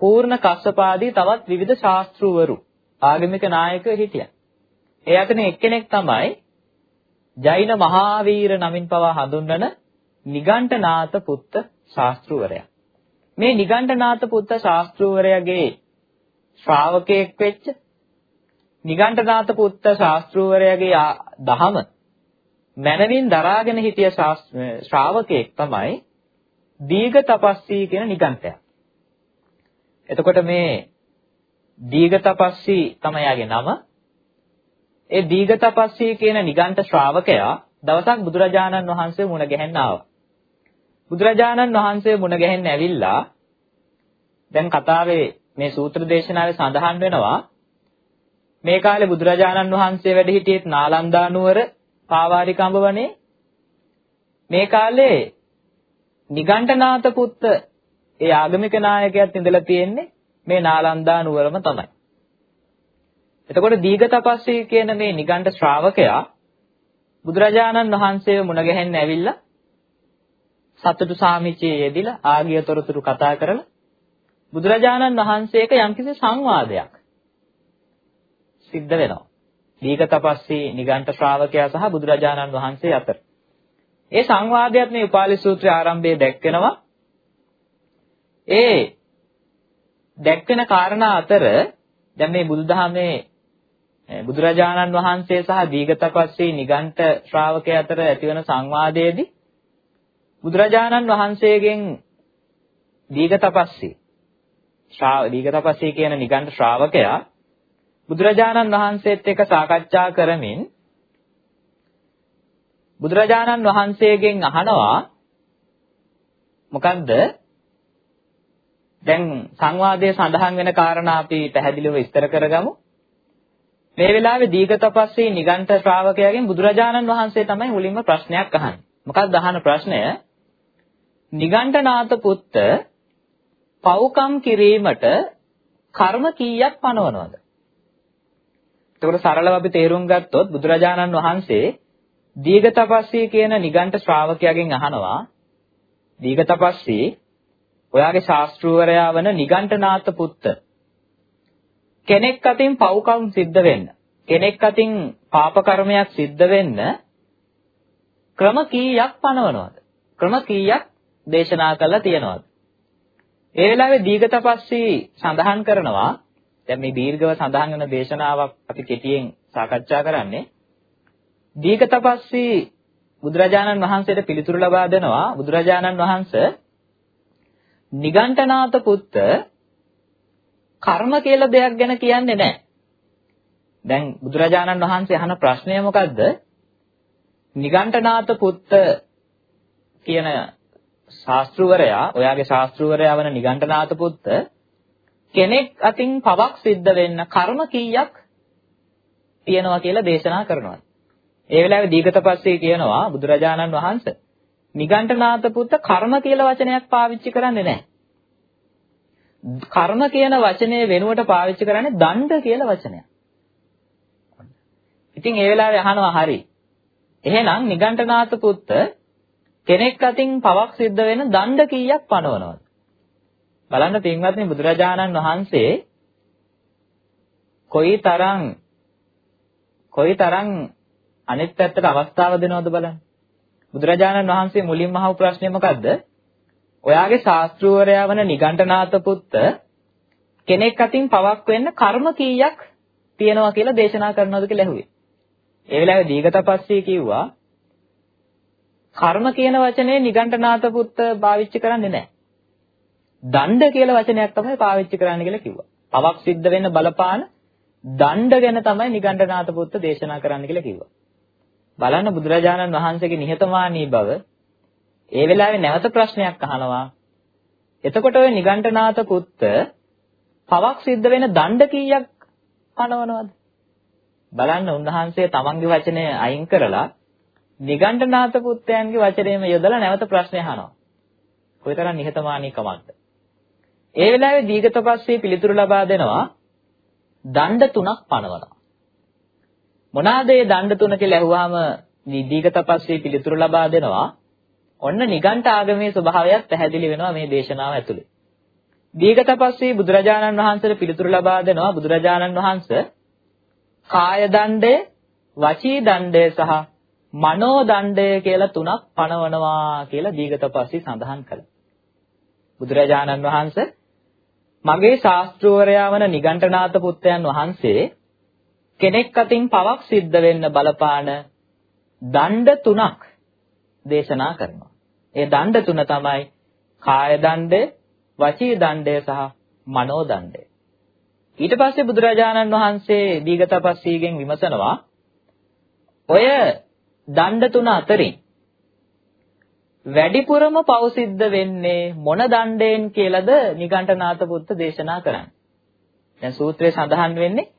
පූර්ණ කස්සපාදී තවත් විවිධ ශාස්ත්‍රූවරු ආගමික නායකයෝ හිටියා. ඒ අතරින් එක්කෙනෙක් තමයි ජෛන මහාවීර නමින් පවා හඳුන්වන නිගණ්ඨනාත පුත්ත ශාස්ත්‍රූවරයා. මේ නිගණ්ඨනාත පුත්ත ශාස්ත්‍රූවරයාගේ ශ්‍රාවකයෙක් වෙච්ච නිගණ්ඨනාත පුත්ත ශාස්ත්‍රූවරයාගේ දහම මනමින් දරාගෙන හිටිය ශ්‍රාවකයෙක් තමයි දීඝ තපස්සී කියන නිගණ්ඨයා. එතකොට මේ දීඝ තපස්සී තමයි යාගේ නම. ඒ දීඝ තපස්සී කියන නිගණ්ඨ ශ්‍රාවකයා දවසක් බුදුරජාණන් වහන්සේ මුණ ගැහෙන්න ආවා. බුදුරජාණන් වහන්සේ මුණ ගැහෙන්න ඇවිල්ලා දැන් කතාවේ මේ සූත්‍ර දේශනාවේ සඳහන් වෙනවා මේ කාලේ බුදුරජාණන් වහන්සේ වැඩ සිටියේත් නාලන්දා නුවර පාවාරිකඹ වනේ මේ කාලේ නිගණ්ඨනාත පුත්ත ඒ ආගමික නායකයාත් ඉඳලා තියෙන්නේ මේ නාලන්දා නුවරම තමයි. එතකොට දීඝ තපස්සී කියන මේ නිගණ්ඨ ශ්‍රාවකයා බුදුරජාණන් වහන්සේව මුණ ගැහෙන්න ඇවිල්ලා සතුටු සාමිචියේ යෙදිලා ආගිය තොරතුරු කතා කරලා බුදුරජාණන් වහන්සේක යම්කිසි සංවාදයක් සිද්ධ වෙනවා. දීඝ තපස්සී නිගණ්ඨ ශ්‍රාවකයා සහ බුදුරජාණන් වහන්සේ අතර. ඒ සංවාදයක් මේ උපාලි සූත්‍රය ආරම්භයේ දැක්වෙනවා. ඒ දැක්වෙන කාරණා අතර දැන් මේ බුදුදහමේ බුදුරජාණන් වහන්සේ සහ දීඝ තපස්සී නිගණ්ඨ ශ්‍රාවකයා අතර ඇතිවන සංවාදයේදී බුදුරජාණන් වහන්සේගෙන් දීඝ තපස්සී ශ්‍රා දීඝ තපස්සී කියන නිගණ්ඨ ශ්‍රාවකයා බුදුරජාණන් වහන්සේත් එක්ක සාකච්ඡා කරමින් බුදුරජාණන් වහන්සේගෙන් අහනවා මොකද්ද? දැන් සංවාදයේ සඳහන් වෙන කාරණා අපි පැහැදිලිව විස්තර කරගමු. මේ වෙලාවේ දීඝ තපස්සී නිගණ්ඨ ශ්‍රාවකයාගෙන් බුදුරජාණන් වහන්සේ තමයි මුලින්ම ප්‍රශ්නයක් අහන්නේ. මොකක්ද අහන ප්‍රශ්නය? නිගණ්ඨනාත පුත්ත පව්කම් කිරීමට කර්ම කීයක් පනවනවද? එතකොට සරලව අපි තේරුම් ගත්තොත් බුදුරජාණන් වහන්සේ දීඝ තපස්සී කියන නිගණ්ඨ ශ්‍රාවකයාගෙන් අහනවා. දීඝ තපස්සී ඔයාගේ ශාස්ත්‍රූවරයා වන නිගණ්ඨනාත පුත්ත කෙනෙක් අතින් පව්කම් සිද්ධ වෙන්න කෙනෙක් අතින් පාප කර්මයක් සිද්ධ වෙන්න ක්‍රම කීයක් පනවනවද? ක්‍රම කීයක් දේශනා කළා තියෙනවද? ඒ වෙලාවේ දීඝ තපස්සී සඳහන් කරනවා. දැන් මේ දීර්ඝව සඳහන් වෙන දේශනාවක් අපි කෙටියෙන් සාකච්ඡා කරන්නේ. දීඝ තපස්සී බුදුරජාණන් වහන්සේට පිළිතුරු ලබා දෙනවා. බුදුරජාණන් වහන්සේ නිගණ්ඨනාත පුත්ත කර්ම කියලා දෙයක් ගැන කියන්නේ නැහැ. දැන් බුදුරජාණන් වහන්සේ අහන ප්‍රශ්නය මොකද්ද? නිගණ්ඨනාත පුත්ත කියන ශාස්ත්‍රවරයා, ඔයාගේ ශාස්ත්‍රවරයා වන නිගණ්ඨනාත පුත්ත කෙනෙක් අතින් පවක් සිද්ධ වෙන්න කර්ම කීයක් තියෙනවා කියලා දේශනා කරනවා. ඒ වෙලාවේ දීඝතපස්සේ කියනවා බුදුරජාණන් වහන්සේ නිගණ්ඨනාත පුත්ත කර්ම කියලා වචනයක් පාවිච්චි කරන්නේ නැහැ. කර්ම කියන වචනේ වෙනුවට පාවිච්චි කරන්නේ දණ්ඩ කියලා වචනයක්. ඉතින් ඒ වෙලාවේ අහනවා හරි. එහෙනම් නිගණ්ඨනාත පුත්ත කෙනෙක් අතින් පවක් සිද්ධ වෙන දණ්ඩ කීයක් පනවනවද? බලන්න පින්වත්නි බුදුරජාණන් වහන්සේ කොයිතරම් කොයිතරම් අනිත් පැත්තට අවස්ථාව දෙනවද බලන්න. බුදුරජාණන් වහන්සේ මුලින්ම අහපු ප්‍රශ්නේ මොකද්ද? ඔයාගේ ශාස්ත්‍රූවරයා වන නිගණ්ඨනාත පුත්ත කෙනෙක් අතින් පවක් වෙන්න කර්ම කීයක් තියෙනවා කියලා දේශනා කරනවද කියලා ඇහුවේ. ඒ වෙලාවේ දීඝතපස්සී කිව්වා කර්ම කියන වචනේ නිගණ්ඨනාත පුත්ත පාවිච්චි කරන්නේ නැහැ. දණ්ඩ කියලා වචනයක් තමයි පාවිච්චි කරන්න කියලා කිව්වා. පවක් සිද්ධ වෙන්න බලපාන දණ්ඩ ගැන තමයි නිගණ්ඨනාත පුත්ත දේශනා කරන්න කියලා කිව්වා. බලන්න බුදුරජාණන් වහන්සේගේ නිහතමානී බව ඒ වෙලාවේ නැවත ප්‍රශ්නයක් අහනවා. එතකොට ඔය නිගණ්ඨනාත පුත්ත පවක් සිද්ධ වෙන දණ්ඩ කීයක් පනවනවද? බලන්න උන්වහන්සේ තමන්ගේ වචනය අයින් කරලා නිගණ්ඨනාත පුත්තයන්ගේ වචනයම යොදලා නැවත ප්‍රශ්නය අහනවා. කොයිතරම් නිහතමානීකමක්ද? ඒ වෙලාවේ දීගතපස්සේ පිළිතුරු ලබා දෙනවා දණ්ඩ තුනක් පනවනවා. මොනවාද මේ දණ්ඩ තුන කියලා ඇහුවාම දීගතපස්සේ පිළිතුරු ලබා දෙනවා. ඔන්න නිගණ්ඨ ආගමේ ස්වභාවයත් පැහැදිලි වෙනවා මේ දේශනාව ඇතුලේ. දීගතපස්සේ බුදුරජාණන් වහන්සේට පිළිතුරු ලබා දෙනවා බුදුරජාණන් වහන්සේ කාය දණ්ඩය, වචී දණ්ඩය සහ මනෝ දණ්ඩය කියලා තුනක් පනවනවා කියලා දීගතපස්සේ සඳහන් කළා. බුදුරජාණන් වහන්සේ මගේ ශාස්ත්‍රවරයා වන නිගණ්ඨනාත පුත්‍රයන් වහන්සේ කෙනෙක් අතින් පවක් සිද්ධ වෙන්න බලපාන දණ්ඩ තුනක් දේශනා කරනවා. ඒ දණ්ඩ තුන තමයි කාය දණ්ඩය, වචී දණ්ඩය සහ මනෝ දණ්ඩය. ඊට පස්සේ බුදුරජාණන් වහන්සේ දීගතපස්සීගෙන් විමසනවා ඔය දණ්ඩ තුන අතරින් වැඩිපුරම පව සිද්ධ වෙන්නේ මොන දණ්ඩයෙන් කියලාද නිගණ්ඨනාත පුත්ත දේශනා කරන්නේ. දැන් සූත්‍රයේ සඳහන් වෙන්නේ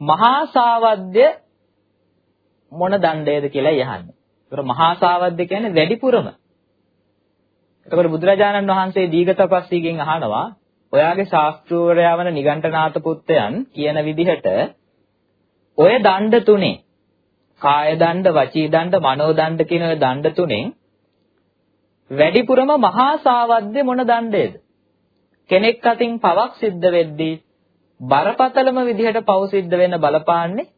මහා සාවද්‍ය මොන දණ්ඩයද කියලා යහන්නේ. ඒතර මහා සාවද්‍ය කියන්නේ වැඩිපුරම. එතකොට බුදුරජාණන් වහන්සේ දීඝතපස්සීගෙන් අහනවා ඔයාගේ ශාස්ත්‍රූවරයා වන නිගණ්ඨනාත පුත්තයන් කියන විදිහට ඔය දණ්ඩ තුනේ කාය දණ්ඩ, වචී දණ්ඩ, මනෝ දණ්ඩ කියන ඔය දණ්ඩ තුනෙන් වැඩිපුරම මහා සාවද්‍ය මොන දණ්ඩේද? කෙනෙක් අතින් පවක් සිද්ධ වෙද්දී බරපතලම විදිහට පව සිද්ධ වෙන්න බලපාන්නේ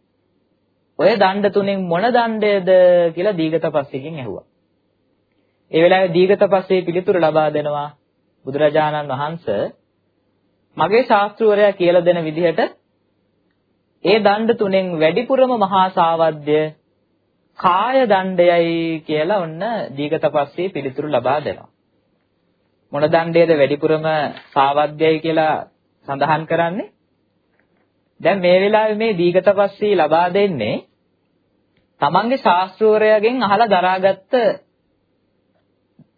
ඔය දණ්ඩ තුනෙන් මොන දණ්ඩයද කියලා දීගතපස්සෙකින් ඇහුවා. ඒ වෙලාවේ දීගතපස්සේ පිළිතුරු ලබා දෙනවා බුදුරජාණන් වහන්සේ මගේ ශාස්ත්‍රවරයා කියලා දෙන විදිහට ඒ දණ්ඩ තුනෙන් වැඩිපුරම මහා සාවද්‍ය කාය දණ්ඩයයි කියලා ඔන්න දීගතපස්සේ පිළිතුරු ලබා දෙනවා. මොන දණ්ඩයද වැඩිපුරම සාවද්‍යයි කියලා සඳහන් කරන්නේ? දැන් මේ වෙලාවේ මේ දීගතපස්සේ ලබා දෙන්නේ තමන්ගේ ශාස්ත්‍රවරයාගෙන් අහලා දරාගත්ත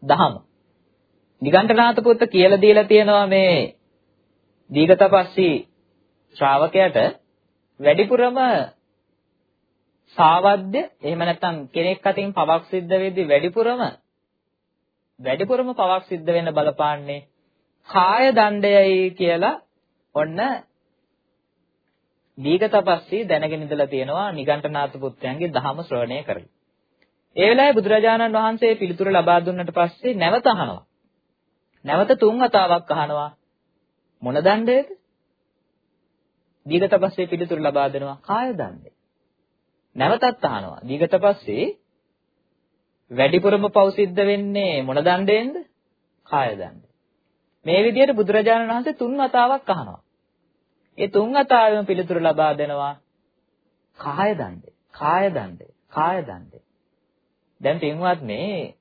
දහම. නිගණ්ඨනාත පුත්ත කියලා දීලා තියෙනවා මේ දීගතපස්සී ශ්‍රාවකයට වැඩිපුරම සාවද්‍ය එහෙම නැත්නම් කෙනෙක් අතින් පවක් සිද්ධ වෙද්දී වැඩිපුරම වැඩිපුරම පවක් සිද්ධ වෙන්න බලපාන්නේ කාය දණ්ඩයයි කියලා ඔන්න දීගතපස්සී දැනගෙන ඉඳලා තියෙනවා නිගණ්ඨනාථ පුත්‍රයන්ගේ දහම ශ්‍රවණය කරලා. ඒ වෙලාවේ බුදුරජාණන් වහන්සේ පිළිතුරු ලබා දුන්නට පස්සේ නැවත අහනවා. නැවත තුන් වතාවක් අහනවා මොන දණ්ඩයද? දීගතපස්සේ පිළිතුරු ලබා දෙනවා කාය දණ්ඩය. නැවතත් අහනවා. දීගත පස්සේ වැඩිපුරම පව් සිද්ධ වෙන්නේ මොන දණ්ඩයෙන්ද? කාය දණ්ඩ. මේ විදිහට බුදුරජාණන් වහන්සේ තුන් වතාවක් අහනවා. ඒ තුන් වතාවෙම පිළිතුරු ලබා දෙනවා කාය දණ්ඩේ. කාය දණ්ඩේ. කාය දණ්ඩේ. දැන් පින්වත් මේ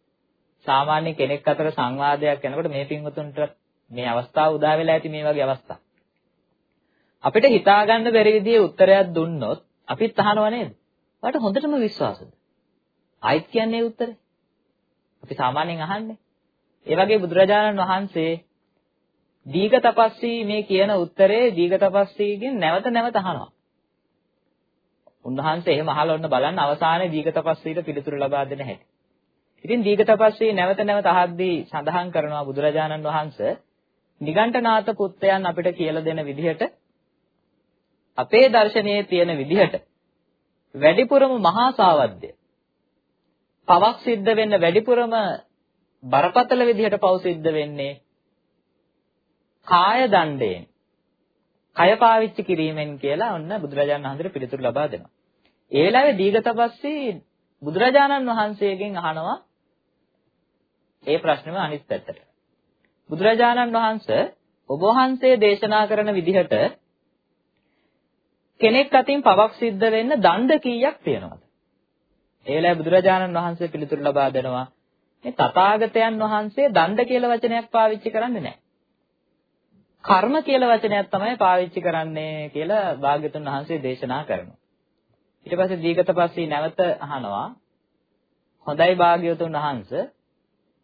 සාමාන්‍ය කෙනෙක් අතර සංවාදයක් යනකොට මේ පින්වතුන්ට මේ අවස්ථාව උදා වෙලා ඇති මේ වගේ අවස්ථා. අපිට හිතා ගන්න බැරි විදිහේ උත්තරයක් දුන්නොත් අපිත් අහනව නේද? ඔයාලට හොඳටම විශ්වාසද? ආයිත් කියන්නේ උත්තරේ. අපි සාමාන්‍යයෙන් අහන්නේ. ඒ වගේ බුදුරජාණන් වහන්සේ දීඝ තපස්සී මේ කියන උත්තරේ දීඝ තපස්සීගෙන් නැවත නැවත අහනවා. උන්වහන්සේ එහෙම අහලා ඔන්න බලන්න අවසානයේ දීඝ තපස්සීට පිළිතුරු ලබා දෙන හැටි. ඉතින් දීඝ තපස්සී නැවත නැවත අහද්දී සඳහන් කරනවා බුදුරජාණන් වහන්සේ නිගණ්ඨනාත පුත්තයන් අපිට කියලා දෙන විදිහට අපේ දර්ශනයේ තියෙන විදිහට වැඩිපුරම මහා සාවද්‍ය. පවක් සිද්ධ වෙන්න වැඩිපුරම බරපතල විදිහට පව සිද්ධ වෙන්නේ කාය දණ්ඩයෙන්. කය පාවිච්චි කිරීමෙන් කියලා ඔන්න බුදුරජාණන් වහන්සේට පිළිතුරු ලබා දෙනවා. ඒ වෙලාවේ දීඝතපස්සී බුදුරජාණන් වහන්සේගෙන් අහනවා ඒ ප්‍රශ්නෙම අනිත් පැත්තට. බුදුරජාණන් වහන්සේ ඔබ වහන්සේ දේශනා කරන විදිහට කෙනෙක් අතින් පවක් සිද්ධ වෙන්න දණ්ඩ කීයක් තියෙනවද? ඒ වෙලාවේ බුදුරජාණන් වහන්සේ පිළිතුරු ලබා දෙනවා මේ තථාගතයන් වහන්සේ දණ්ඩ කියලා වචනයක් පාවිච්චි කරන්නේ නැහැ. කර්ම කියලා වචනයක් තමයි පාවිච්චි කරන්නේ කියලා භාග්‍යතුන් වහන්සේ දේශනා කරනවා. ඊට පස්සේ දීගතපස්සී නැවත අහනවා හොඳයි භාග්‍යවතුන් වහන්සේ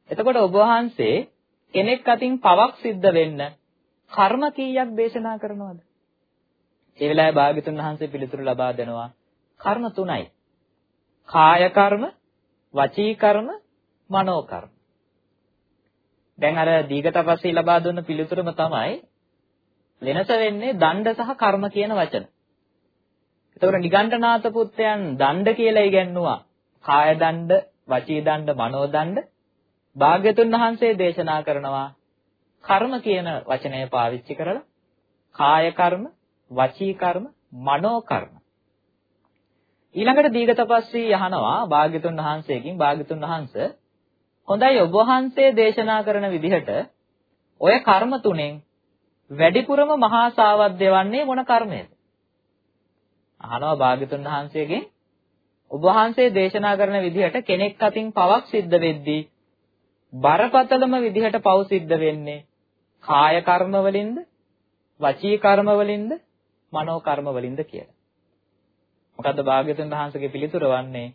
එතකොට ඔබ වහන්සේ කෙනෙක් අතින් පවක් සිද්ධ වෙන්න කර්ම කීයක් දේශනා කරනවද? ඒ වෙලාවේ භාග්‍යතුන් වහන්සේ පිළිතුරු ලබා දෙනවා කර්ම තුනයි. කාය කර්ම, වචී කර්ම, මනෝ කර්ම. දැන් අර දීඝතපස්සේ ලබා දුන්න පිළිතුරම තමයි වෙනස වෙන්නේ දණ්ඩ සහ කර්ම කියන වචන. එතකොට නිගණ්ඨනාත පුත්‍රයන් දණ්ඩ කියලා ඉගැන්නුවා. කාය දණ්ඩ, වචී දණ්ඩ, මනෝ දණ්ඩ. භාග්‍යතුන් වහන්සේ දේශනා කරනවා කර්ම කියන වචනය පාවිච්චි කරලා කාය කර්ම, වචී කර්ම, මනෝ කර්ම. ඊළඟට දීඝතපස්සී යහනවා භාග්‍යතුන් වහන්සේකින් භාග්‍යතුන් වහන්සේ හොඳයි ඔබ වහන්සේ දේශනා කරන විදිහට ඔය කර්ම තුනෙන් වැඩිපුරම මහා සාවද්‍ය වන්නේ මොන කර්මයේද? අහනවා භාග්‍යතුන් වහන්සේගෙන් ඔබ වහන්සේ දේශනා කරන විදිහට කෙනෙක් අතින් පවක් සිද්ධ වෙද්දී බරපතලම විදිහට පව සිද්ධ වෙන්නේ කාය කර්ම වලින්ද වචී කර්ම වලින්ද මනෝ කර්ම වලින්ද කියලා. මොකද්ද භාග්‍යතුන් වහන්සේගේ පිළිතුර වන්නේ?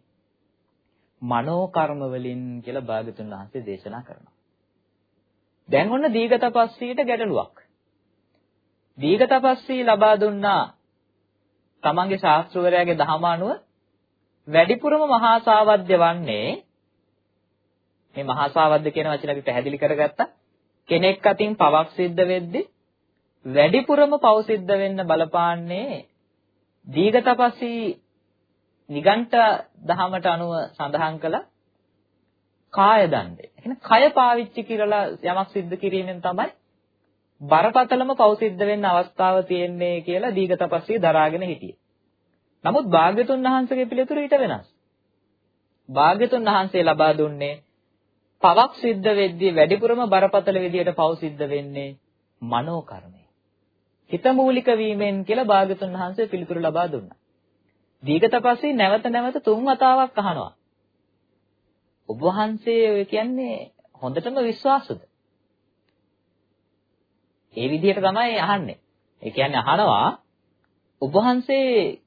මනෝ කර්ම වලින් කියලා භාග්‍යතුන් වහන්සේ දේශනා කරනවා. දැන් ඔන්න දීඝතපස්සීට ගැටලුවක්. දීඝතපස්සී ලබා දුන්නා. තමන්ගේ ශාස්ත්‍රවරයාගේ දහම අනුව වැඩිපුරම මහා සාවද්‍ය වන්නේ මේ මහා සාවද්‍ය කියන වචනේ අපි පැහැදිලි කරගත්තා. කෙනෙක් අතින් පවක් සිද්ධ වෙද්දී වැඩිපුරම පව සිද්ධ වෙන්න බලපාන්නේ දීඝතපස්සී නිගණ්ඨ දහමට අනුව සඳහන් කළ. කාය දණ්ඩය. ඒ කියන්නේ කය පාවිච්චි කරලා යමක් සිද්ධ කිරීමෙන් තමයි බරපතලම පව් සිද්ධ වෙන්න අවස්ථාව තියෙන්නේ කියලා දීඝතපස්සී දරාගෙන හිටියේ. නමුත් භාග්‍යතුන් වහන්සේගේ පිළිතුර ඊට වෙනස්. භාග්‍යතුන් වහන්සේ ලබා දුන්නේ පවක් සිද්ධ වෙද්දී වැඩිපුරම බරපතල විදියට පව් සිද්ධ වෙන්නේ මනෝ කර්මය. හිත මූලික වීමෙන් කියලා භාග්‍යතුන් වහන්සේ පිළිතුරු ලබා දුන්නා. දීඝතපස්සී නැවත නැවත තුන් වතාවක් අහනවා. ඔබ වහන්සේ ඔය කියන්නේ හොඳටම විශ්වාසද? ඒ විදිහට තමයි අහන්නේ. ඒ කියන්නේ අහනවා ඔබ වහන්සේ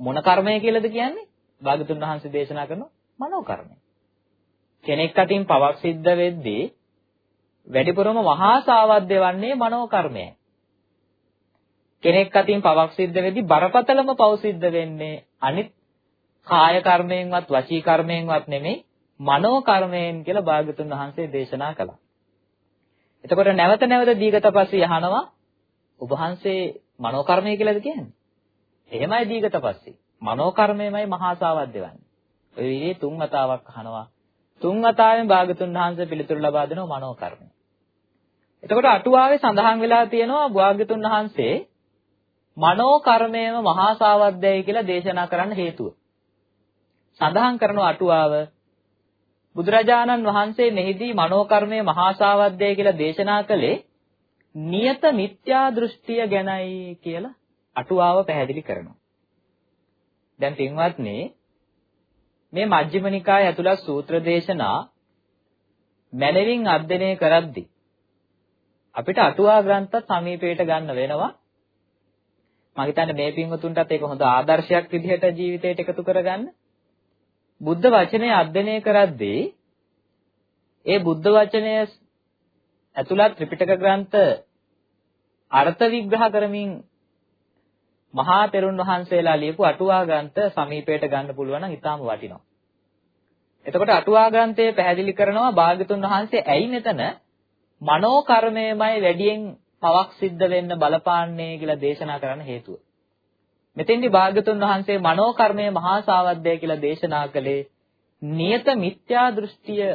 මොන කර්මය කියලාද කියන්නේ? භාගතුන් වහන්සේ දේශනා කරන මනෝ කර්මය. කෙනෙක් අතින් පවක් සිද්ධ වෙද්දී වැඩිපුරම මහා සාවද්‍ය වන්නේ මනෝ කර්මයයි. කෙනෙක් අතින් පවක් සිද්ධ වෙද්දී බරපතලම පව සිද්ධ වෙන්නේ අනිත් කාය කර්මයෙන්වත් වචී කර්මයෙන්වත් නෙමෙයි මනෝ කර්මයෙන් කියලා භාගතුන් වහන්සේ දේශනා කළා. එතකොට නැවත නැවත දීගතපස්සී අහනවා ඔබ වහන්සේ මනෝ කර්මය කියලාද කියන්නේ? එහෙමයි දීගතපස්සී. මනෝ කර්මයමයි මහා සාවද්‍ය වන්නේ. ඔය විදිහේ තුන් වතාවක් අහනවා. තුන් වතාවෙන් භාගතුන් වහන්සේ පිළිතුරු ලබා දෙනවා මනෝ කර්මය. එතකොට අටුවාවේ සඳහන් වෙලා තියෙනවා භාගතුන් වහන්සේ මනෝ කර්මයම මහා සාවද්‍යයි කියලා දේශනා කරන්න හේතුව. සඳහන් කරන අටුවාව බුදුරජාණන් වහන්සේ මෙහිදී මනෝ කර්මය මහා සාවද්‍යයි කියලා දේශනා කළේ නියත මිත්‍යා දෘෂ්ටිය ගැනයි කියලා අටුවාව පැහැදිලි කරනවා. දැන් පින්වත්නි මේ මජ්ක්‍ධිම නිකාය ඇතුළත් සූත්‍ර දේශනා මැනවින් අධ්‍යයනය කරද්දී අපිට අටුවා ග්‍රන්ථ සමීපයට ගන්න වෙනවා මම හිතන්නේ මේ පින්වතුන්ටත් ඒක හොඳ ආදර්ශයක් විදිහට ජීවිතයට එකතු කරගන්න. බුද්ධ වචනය අධ්‍යයනය කරද්දී ඒ බුද්ධ වචනය ඇතුළත් ත්‍රිපිටක ග්‍රන්ථ අර්ථ විග්‍රහ කරමින් මහා තෙරුන් වහන්සේලා ලියපු අටුවා ග්‍රන්ථ සමීපයට ගන්න පුළුවන් නම් ඊටාම වටිනවා. එතකොට අටුවා ග්‍රන්ථය පැහැදිලි කරනවා භාග්‍යතුන් වහන්සේ ඇයි මෙතන මනෝ කර්මයමයි වැඩියෙන් පවක් සිද්ධ වෙන්න බලපාන්නේ කියලා දේශනා කරන්න හේතුව. මෙතෙන්දි භාග්‍යතුන් වහන්සේ මනෝ කර්මය මහා සාවද්දය කියලා දේශනා කළේ නියත මිත්‍යා දෘෂ්ටිය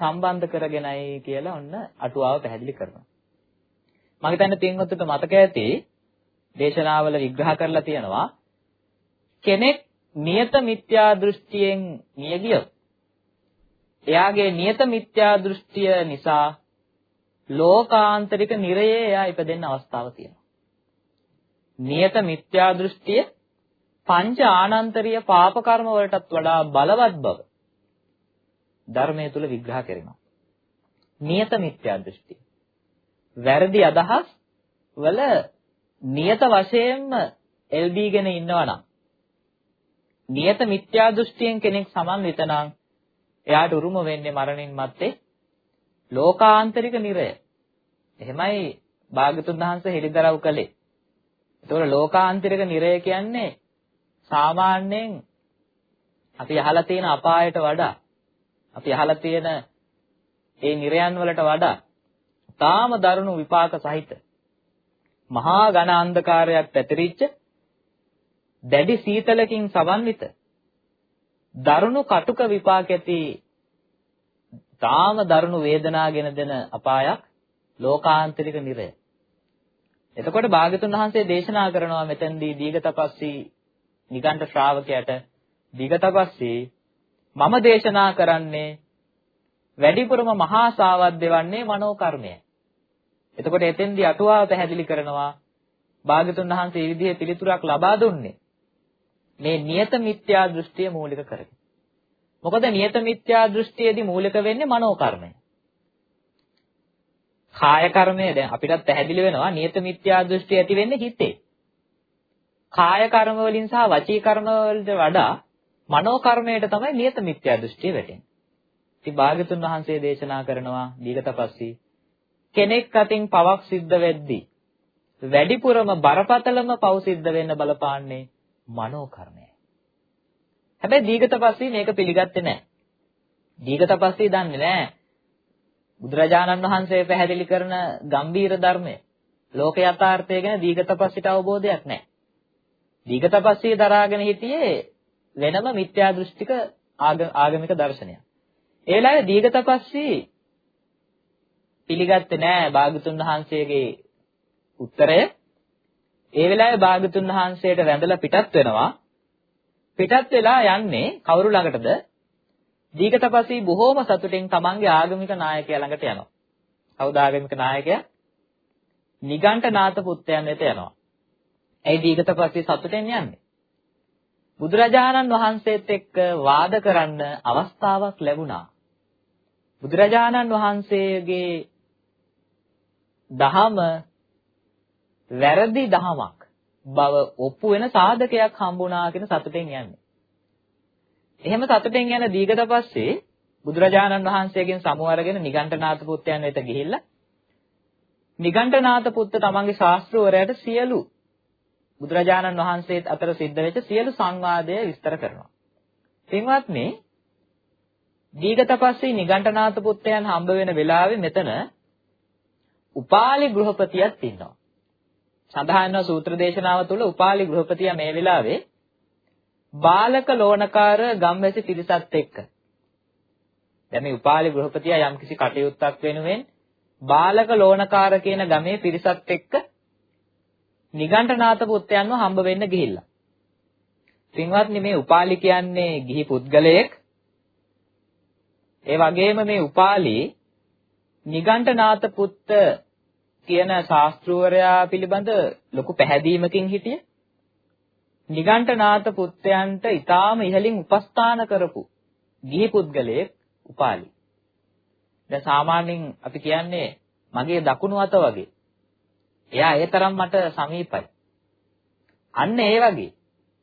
සම්බන්ධ කරගෙනයි කියලා ඔන්න අටුවාව පැහැදිලි කරනවා. මම හිතන්නේ පින්වත්තුන්ට මතක ඇති දේශනාවල විග්‍රහ කරලා තියෙනවා කෙනෙක් නියත මිත්‍යා දෘෂ්ටියෙන් මිය ගියොත් එයාගේ නියත මිත්‍යා දෘෂ්ටිය නිසා ලෝකාන්තරික නිරයේ එයා ඉපදෙන්න අවස්ථාව තියෙනවා. නියත මිත්‍යා දෘෂ්ටිය පංච ආනන්තරීය පාප කර්ම වලටත් වඩා බලවත් බව ධර්මයේ තුල විග්‍රහ කරනවා. නියත මිත්‍යා දෘෂ්ටිය. වැරදි අදහස් වල නියත වශයෙන්ම එල්බීගෙන ඉන්නවා නම් නියත මිත්‍යා දෘෂ්ටියෙන් කෙනෙක් සමන්විත නම් එයාට උරුම වෙන්නේ මරණින් මත්තේ ලෝකාන්තරික නිරය. එහෙමයි භාගතුන් වහන්සේ හෙළිදරව් කළේ. ඒතකොට ලෝකාන්තරික නිරය කියන්නේ සාමාන්‍යයෙන් අපි අහලා තියෙන අපායට වඩා අපි අහලා තියෙන ඒ නිරයන් වලට වඩා තාම දරුණු විපාක සහිත මහා ඝන අන්ධකාරයක් පැතිරිච්ච දැඩි සීතලකින් සමන්විත දරුණු කටුක විපාක ඇති තාම දරුණු වේදනාගෙන දෙන අපායක් ලෝකාන්තරික නිරය. එතකොට භාග්‍යතුන් වහන්සේ දේශනා කරනවා මෙතෙන්දී දීගතපස්සී නිගණ්ඨ ශ්‍රාවකයාට දීගතපස්සී මම දේශනා කරන්නේ වැඩිපුරම මහා සාවද්ද වන්නේ මනෝ කර්මය. එතකොට එතෙන්දී අටුවාව පැහැදිලි කරනවා භාග්‍යතුන් වහන්සේ මේ විදිහේ පිළිතුරක් ලබා දුන්නේ මේ නියත මිත්‍යා දෘෂ්ටිය මූලික කරගෙන. මොකද නියත මිත්‍යා දෘෂ්ටියේදී මූලික වෙන්නේ මනෝ කර්මය. කාය කර්මය දැන් අපිටත් පැහැදිලි වෙනවා නියත මිත්‍යා දෘෂ්ටිය ඇති වෙන්නේ හිතේ. කාය කර්ම වලින් සහ වචී කර්ම වලට වඩා මනෝ කර්මයට තමයි නියත මිත්‍යා දෘෂ්ටිය වැටෙන්නේ. ඉතින් භාග්‍යතුන් වහන්සේ දේශනා කරනවා දීගතපස්සී කෙනෙක් අතින් පවක් සිද්ධ වෙද්දී වැඩිපුරම බරපතලම පව් සිද්ධ වෙන්න බලපාන්නේ මනෝ කර්මයයි. හැබැයි දීගතපස්සී මේක පිළිගත්තේ නැහැ. දීගතපස්සී දන්නේ නැහැ. බුදුරජාණන් වහන්සේ පැහැදිලි කරන ගම්බීර ධර්මය ලෝක යථාර්ථය ගැන දීගතපස්සිට අවබෝධයක් නැහැ. දීගතපස්සී දරාගෙන හිටියේ වෙනම මිත්‍යා දෘෂ්ටික ආගමික දර්ශනයක්. ඒ වෙලාවේ දීගතපස්සී පිළිගත්තේ නැහැ භාගතුන් වහන්සේගේ උත්තරය. ඒ වෙලාවේ භාගතුන් වහන්සේට වැඳලා පිටත් වෙනවා. පිටත් වෙලා යන්නේ කවුරු ළඟටද? දීගතපසී බොහෝම සතුටින් තමන්ගේ ආගමික නායකයා ළඟට යනවා. කවුද ආගමික නායකයා? නිගණ්ඨනාත පුත්‍රයන් වෙත යනවා. ඇයි දීගතපසී සතුටෙන් යන්නේ? බුදුරජාණන් වහන්සේත් එක්ක වාද කරන්න අවස්ථාවක් ලැබුණා. බුදුරජාණන් වහන්සේගේ දහම වැරදි දහමක් බව ඔප්පු වෙන සාධකයක් හම්බුණා කියන සතුටෙන් යන්නේ. එහෙම සතුටෙන් යන දීගත පස්සේ බුදුරජාණන් වහන්සේගෙන් සමු අරගෙන නිගණ්ඨනාත පුත්‍රයන් වෙත ගිහිල්ලා නිගණ්ඨනාත පුත්ත තමන්ගේ ශාස්ත්‍රවරයාට සියලු බුදුරජාණන් වහන්සේත් අතර සිද්ධ වෙච්ච සියලු සංවාදය විස්තර කරනවා. පින්වත්නි දීගතපස්සේ නිගණ්ඨනාත පුත්‍රයන් හම්බ වෙන වෙලාවේ මෙතන උපාලි ගෘහපතියක් ඉන්නවා. සඳහන් වන සූත්‍ර දේශනාව තුළ උපාලි ගෘහපතියා මේ වෙලාවේ බාලක ලෝණකාර ගම්වැසි පිරිසත් එක්ක දැන් මේ උපාලි ගෘහපතියා යම්කිසි කටයුත්තක් වෙනුවෙන් බාලක ලෝණකාර කියන ගමේ පිරිසත් එක්ක නිගණ්ඨනාත පුත්‍රයන්ව හම්බ වෙන්න ගිහිල්ලා. පින්වත්නි මේ උපාලි කියන්නේ ගිහි පුද්ගලයෙක්. ඒ වගේම මේ උපාලි නිගණ්ඨනාත පුත්ත කියන ශාස්ත්‍රූවරයා පිළිබඳ ලොකු පැහැදීමකින් හිටිය. නිගණ්ඨනාත පුත්‍රයන්ට ඊටාම ඉහළින් උපස්ථාන කරපු ගිහි පුද්ගලයෙක් උපාලි. දැන් සාමාන්‍යයෙන් අපි කියන්නේ මගේ දකුණු අත වගේ. එයා ඒ තරම් මට සමීපයි. අන්න ඒ වගේ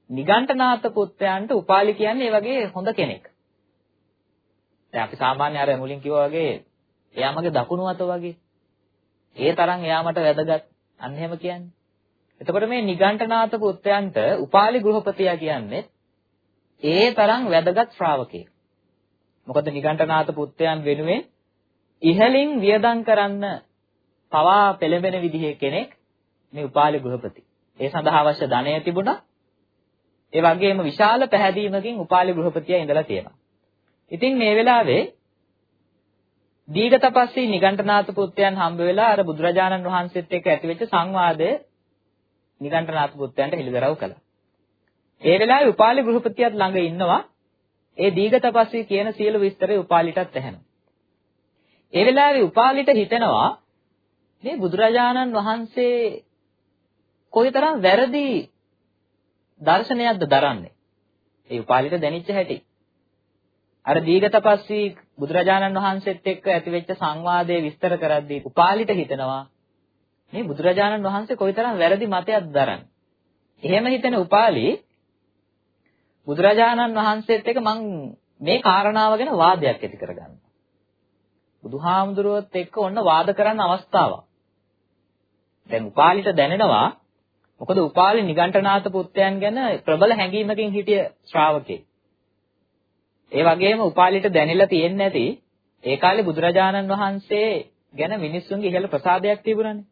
නිගණ්ඨනාත පුත්‍රයන්ට උපාලි කියන්නේ ඒ වගේ හොඳ කෙනෙක්. දැන් අපි සාමාන්‍ය අර මුලින් කිව්වා වගේ එයා මගේ දකුණු අත වගේ. ඒ තරම් එයා මට වැදගත්. අන්න එහෙම කියන්නේ. එතකොට මේ නිගණ්ඨනාත පුත්‍රයන්ට උපාලි ගෘහපතියා කියන්නේ ඒ තරම් වැදගත් ශ්‍රාවකයෙක්. මොකද නිගණ්ඨනාත පුත්‍රයන් වෙනුවෙන් ඉහලින් වියදම් කරන්න පවා පෙළඹෙන විදිහේ කෙනෙක් මේ උපාලි ගෘහපති. ඒ සඳහා අවශ්‍ය ධනය තිබුණා. ඒ වගේම විශාල පැහැදීමකින් උපාලි ගෘහපතියා ඉඳලා තියෙනවා. ඉතින් මේ වෙලාවේ දීඝතපස්සී නිගණ්ඨනාත පුත්‍රයන් හම්බ වෙලා අර බුදුරජාණන් වහන්සේත් එක්ක ඇතිවෙච්ච සංවාදය නිගණ්ඨනාත පුත්‍රයන්ට හෙළිදරව් කළා. ඒ වෙලාවේ උපාලි ගෘහපතියත් ළඟ ඉන්නවා. ඒ දීඝතපස්සී කියන සියලු විස්තරය උපාලිටත් ඇහෙනවා. ඒ වෙලාවේ උපාලිට හිතෙනවා මේ බුදුරජාණන් වහන්සේ කොයිතරම් වැරදි දර්ශනයක්ද දරන්නේ. ඒ උපාලිට දැනෙච්ච හැටි. අර දීඝතපස්සී බුදුරජාණන් වහන්සේත් එක්ක ඇතිවෙච්ච සංවාදයේ විස්තර කරද්දී උපාලිට හිතනවා මේ බුදුරජාණන් වහන්සේ කොයිතරම් වැරදි මතයක්ද දරන්නේ. එහෙම හිතෙන උපාලි බුදුරජාණන් වහන්සේත් එක්ක මං මේ කාරණාව ගැන වාදයක් ඇති කරගන්නවා. බුදුහාමුදුරුවොත් එක්ක ඔන්න වාද කරන්න අවස්ථාවක්. දැන් උපාලිට දැනෙනවා මොකද උපාලි නිගණ්ඨනාත පුත්‍රයන් ගැන ප්‍රබල හැඟීමකින් හිටිය ශ්‍රාවකෙක්. ඒ වගේම උපාලිට දැනෙලා තියෙන්නේ නැති ඒ කාලේ බුදුරජාණන් වහන්සේ ගැන මිනිස්සුන්ගේ ඉහළ ප්‍රසාදයක් තිබුණානේ.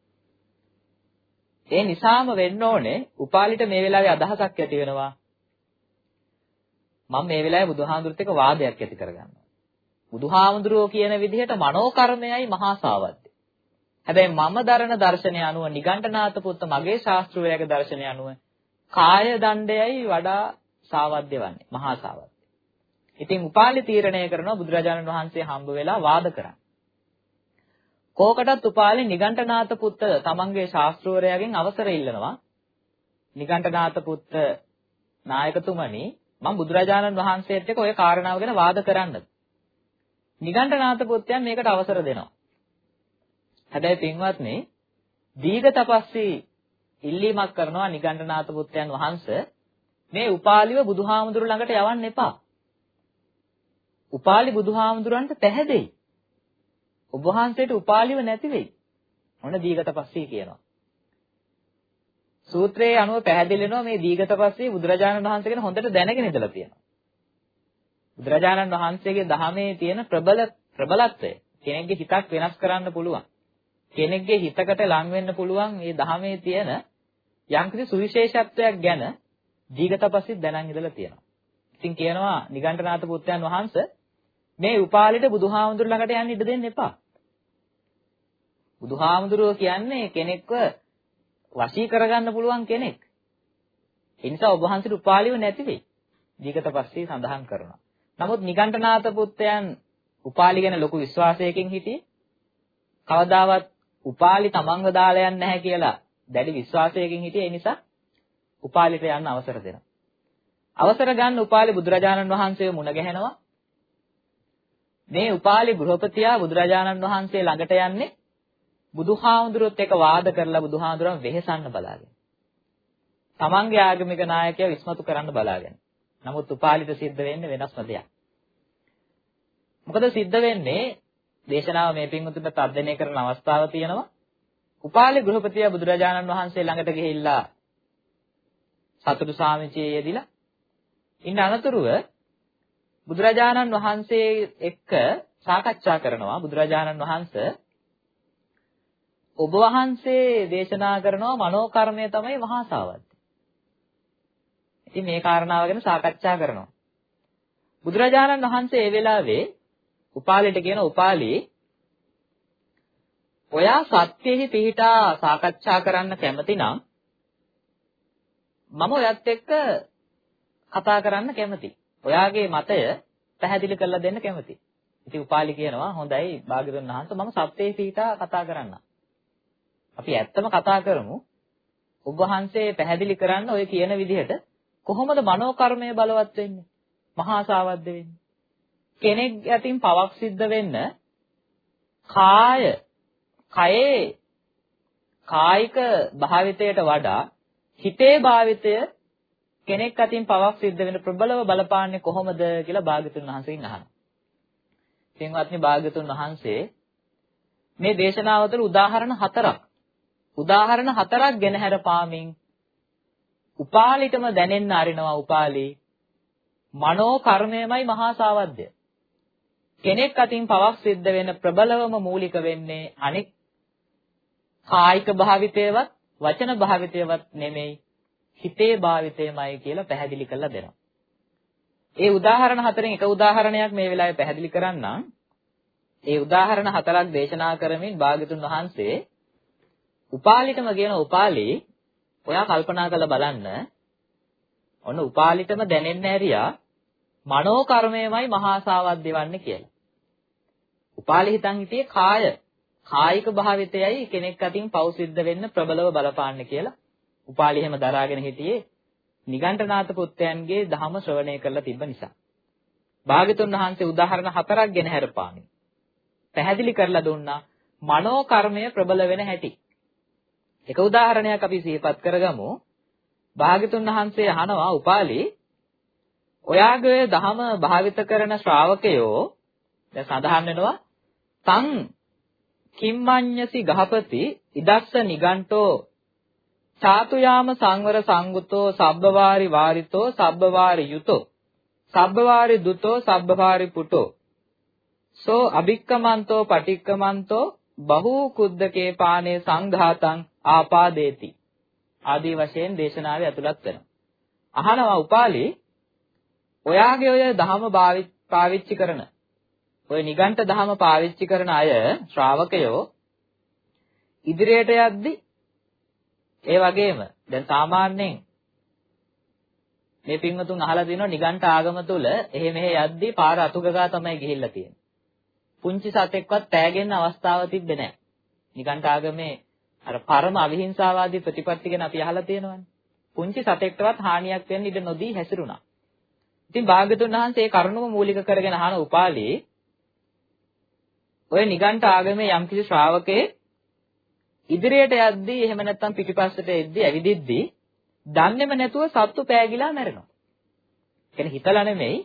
ඒ නිසාම වෙන්න ඕනේ උපාලිට මේ වෙලාවේ අදහසක් ඇති වෙනවා. මම මේ වෙලාවේ බුදුහාමුදුරුත් එක්ක වාදයක් ඇති කරගන්නවා. බුදුහාමුදුරුවෝ කියන විදිහට මනෝකර්මයයි මහා සාවද්ද. හැබැයි මම දරන දර්ශනය අනුව නිගණ්ඨනාත පුත්ත මගේ ශාස්ත්‍රවේයගේ දර්ශනය අනුව කාය දණ්ඩයයි වඩා සාවද්‍ය වන්නේ මහා සාවද්‍ය. ඉතින් උපාලි තීරණය කරනවා බුදුරජාණන් වහන්සේ හම්බ වෙලා වාද කරා. කෝකටත් උපාලි නිගණ්ඨනාත පුත්ත තමන්ගේ ශාස්ත්‍රවේයගෙන් අවසර ඉල්ලනවා. නිගණ්ඨනාත පුත්ත නායකතුමනි මම බුදුරජාණන් වහන්සේත් එක්ක ওই කාරණාව ගැන වාද කරන්නද? නිගණ්ඨනාත පුත්යන් මේකට අවසර දෙනවා. හැබැයි පින්වත්නි දීඝ තපස්සී ඉල්ලීමක් කරනවා නිගණ්ඨනාත පුත්යන් වහන්සේ මේ උපාලිව බුදුහාමුදුරු ළඟට යවන්න එපා. උපාලි බුදුහාමුදුරන්ට පැහැදෙයි. ඔබ වහන්සේට උපාලිව නැති වෙයි. ඔන්න දීඝ තපස්සී කියනවා. සූත්‍රයේ අනුව පැහැදිලි වෙනවා මේ දීඝ තපස්සී බුදුරජාණන් වහන්සේ ගැන හොඳට දැනගෙන ඉඳලා තියෙනවා. බුදුරජාණන් වහන්සේගේ දහමේ තියෙන ප්‍රබල ප්‍රබලත්වය කෙනෙක්ගේ හිතක් වෙනස් කරන්න පුළුවන්. කෙනෙක්ගේ හිතකට ලං වෙන්න පුළුවන් මේ ධහමේ තියෙන යම්කිසි සුවිශේෂත්වයක් ගැන දීගතපස්සිත් දැනන් ඉඳලා තියෙනවා. ඉතින් කියනවා නිගණ්ඨනාත පුත්‍රයන් වහන්සේ මේ උපාලිට බුදුහාමුදුර ළඟට යන්න ඉඩ දෙන්න එපා. බුදුහාමුදුරුවෝ කියන්නේ කෙනෙක්ව වශී කරගන්න පුළුවන් කෙනෙක්. ඒ නිසා ඔබ වහන්සේට උපාලිව නැති වෙයි. දීගතපස්සී සඳහන් කරනවා. නමුත් නිගණ්ඨනාත පුත්‍රයන් උපාලි ගැන ලොකු විශ්වාසයකින් හිටියේ. කවදාවත් උපාලි තමන්ව දාලා යන්නේ නැහැ කියලා දැඩි විශ්වාසයකින් හිටියේ ඒ නිසා උපාලිට යන්න අවසර දෙනවා. අවසර ගන්න උපාලි බුදුරජාණන් වහන්සේව මුණ ගැහෙනවා. මේ උපාලි ගෘහපතියා බුදුරජාණන් වහන්සේ ළඟට යන්නේ බුදුහාමුදුරුවොත් එක්ක වාද කරලා බුදුහාමුදුරුවන් වෙහෙසන්න බලාගෙන. තමන්ගේ ආගමික නායකයා විශ්මතු කරන්න බලාගෙන. නමුත් උපාලිට සිද්ධ වෙන්නේ වෙනස්ම දෙයක්. මොකද සිද්ධ වෙන්නේ දේශනාව මේ පින්වතුන්ට තර්ජනය කරන අවස්ථාව තියෙනවා. උපාලි ගෘහපතියා බුදුරජාණන් වහන්සේ ළඟට ගිහිල්ලා සතුටු සාමිචියේ යෙදිලා ඉන්න අනතුරුව බුදුරජාණන් වහන්සේ එක්ක සාකච්ඡා කරනවා බුදුරජාණන් වහන්සේ ඔබ වහන්සේ දේශනා කරනවා මනෝකර්මය තමයි මහා සාවද්ද. ඉතින් මේ කාරණාව ගැන සාකච්ඡා කරනවා. බුදුරජාණන් වහන්සේ ඒ වෙලාවේ උපාලිට කියන උපාලි ඔයා සත්‍යෙහි පිහිටා සාකච්ඡා කරන්න කැමති නම් මම ඔයත් එක්ක කතා කරන්න කැමති. ඔයාගේ මතය පැහැදිලි කරලා දෙන්න කැමති. ඉතින් උපාලි කියනවා හොඳයි භාග්‍යවතුන් වහන්සේ මම සත්‍යෙහි පිහිටා කතා කරන්න. අපි ඇත්තම කතා කරමු. ඔබ වහන්සේ පැහැදිලි කරන්න ඔය කියන විදිහට කොහොමද මනෝකර්මය බලවත් වෙන්නේ? මහා සාවද්ද වෙන්නේ? කෙනෙක් යටින් පවක් සිද්ධ වෙන්න කාය කයේ කායික භාවිතයට වඩා හිතේ භාවිතය කෙනෙක් අතින් පවක් සිද්ධ වෙන ප්‍රබලව බලපාන්නේ කොහොමද කියලා භාග්‍යතුන් වහන්සේගෙන් අහනවා. පින්වත්නි භාග්‍යතුන් වහන්සේ මේ දේශනාව තුළ උදාහරණ හතරක් උදාහරණ හතරක් ගෙන හැර පාමින් උපාලිටම දැනෙන්න අරිනවා උපාලි. මනෝ කර්මයමයි මහා සාවද්‍ය කෙනෙක් අතින් පවක් සිද්ධ වෙන ප්‍රබලවම මූලික වෙන්නේ අනෙක් කායික භාවිතයවත් වචන භාවිතයවත් නෙමෙයි. හිතේ භාවිතයමයි කියලා පැහැදිලි කරලා දෙනවා. ඒ උදාහරණ හතරෙන් එක උදාහරණයක් මේ වෙලාවේ පැහැදිලි කරන්නම්. ඒ උදාහරණ හතරක් දේශනා කරමින් භාග්‍යතුන් වහන්සේ උපාලිටම කියන උපාලි ඔයා කල්පනා කරලා බලන්න. ඔන්න උපාලිටම දැනෙන්න ඇරියා මනෝ කර්මයමයි මහා සාවත් දෙවන්නේ කියලා. උපාලි හිතන් හිටියේ කාය කායික භාවිතයයි කෙනෙක් අතින් පෞ සිද්ධ වෙන්න ප්‍රබලව බලපාන්න කියලා. උපාලි එහෙම දරාගෙන හිටියේ නිගණ්ඨනාත පුත්‍රයන්ගේ ධහම ශ්‍රවණය කරලා තිබ්බ නිසා. භාග්‍යතුන් වහන්සේ උදාහරණ හතරක් ගෙන හැරපාමි. පැහැදිලි කරලා දුන්නා මනෝ කර්මය ප්‍රබල වෙන හැටි. එක උදාහරණයක් අපි සිහිපත් කරගමු. භාග්‍යතුන් වහන්සේ අහනවා උපාලි ඔයාගේ ධහම භාවිත කරන ශ්‍රාවකයෝ දැන් සඳහන් වෙනවා තං කිම්මඤ්ඤසි ගහපති ඉදස්ස නිගණ්ඨෝ චාතුයාම සංවර සංගුතෝ සබ්බවාරි වාරිතෝ සබ්බවාරි යුතෝ. සබ්බවාරි දුතෝ සබ්බවාරි පුටෝ. සෝ අභික්කමන්තෝ පටික්කමන්තෝ බහූ කුද්දකේ පානේ සංඝාතං ආපාදේති. ආදී වශයෙන් දේශනාවේ ඇතුළත් වෙනවා. අහනවා උපාලි ඔයාගේ ඔය දහම පාවිච්චි කරන ඔය නිගණ්ඨ දහම පාවිච්චි කරන අය ශ්‍රාවකයෝ ඉදිරියට යද්දි ඒ වගේම දැන් සාමාන්‍යයෙන් මේ පින්වතුන් අහලා දිනන නිගණ්ඨ ආගම තුල එහෙ මෙහෙ යද්දී පාර අතුගගා තමයි ගිහිල්ලා තියෙන්නේ. පුංචි සතෙක්වත් තෑගෙන්න අවස්ථාව තිබ්බේ නැහැ. නිගණ්ඨ ආගමේ අර පරම අවිහිංසාවාදී ප්‍රතිපත්ති ගැන අපි අහලා තියෙනවානේ. පුංචි සතෙක්ටවත් හානියක් වෙන්න ඉඩ නොදී හැසිරුණා. ඉතින් භාග්‍යතුන් වහන්සේ ඒ කරුණම මූලික කරගෙන අහන උපාලි ඔය නිගණ්ඨ ආගමේ යම්කිසි ශ්‍රාවකේ ඉදිරියට යද්දී එහෙම නැත්නම් පිටිපස්සට එද්දී ඇවිදිද්දී දන්නේම නැතුව සත්තු පෑගිලා මැරෙනවා. කියන්නේ හිතලා නෙමෙයි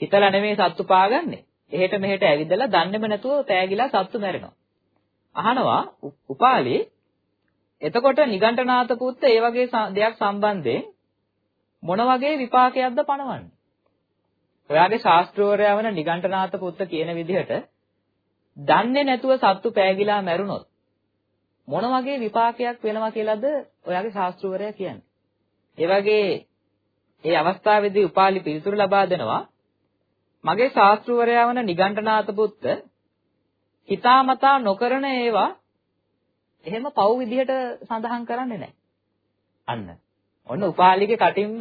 හිතලා නෙමෙයි සත්තු පාගන්නේ. එහෙට මෙහෙට ඇවිදලා දන්නේම නැතුව පෑගිලා සත්තු මැරෙනවා. අහනවා උපාලි එතකොට නිගණ්ඨනාත පුත්ත ඒ වගේ දෙයක් සම්බන්ධයෙන් මොන වගේ විපාකයක්ද පණවන්නේ? ඔයාගේ ශාස්ත්‍රවරයා වන නිගණ්ඨනාත පුත්ත කියන විදිහට දන්නේ නැතුව සත්තු පෑගිලා මැරුණොත් මොන වගේ විපාකයක් වෙනවා කියලාද ඔයාගේ ශාස්ත්‍රවරයා කියන්නේ. ඒ වගේ ඒ අවස්ථාවේදී උපාලි පිළිතුරු ලබා දෙනවා. මගේ ශාස්ත්‍රවරයා වන නිගණ්ඨනාත පුත්ත හිතාමතා නොකරන ඒවා එහෙම පව් විදිහට සඳහන් කරන්නේ නැහැ. අන්න. ඔන්න උපාලිගේ කටින්ම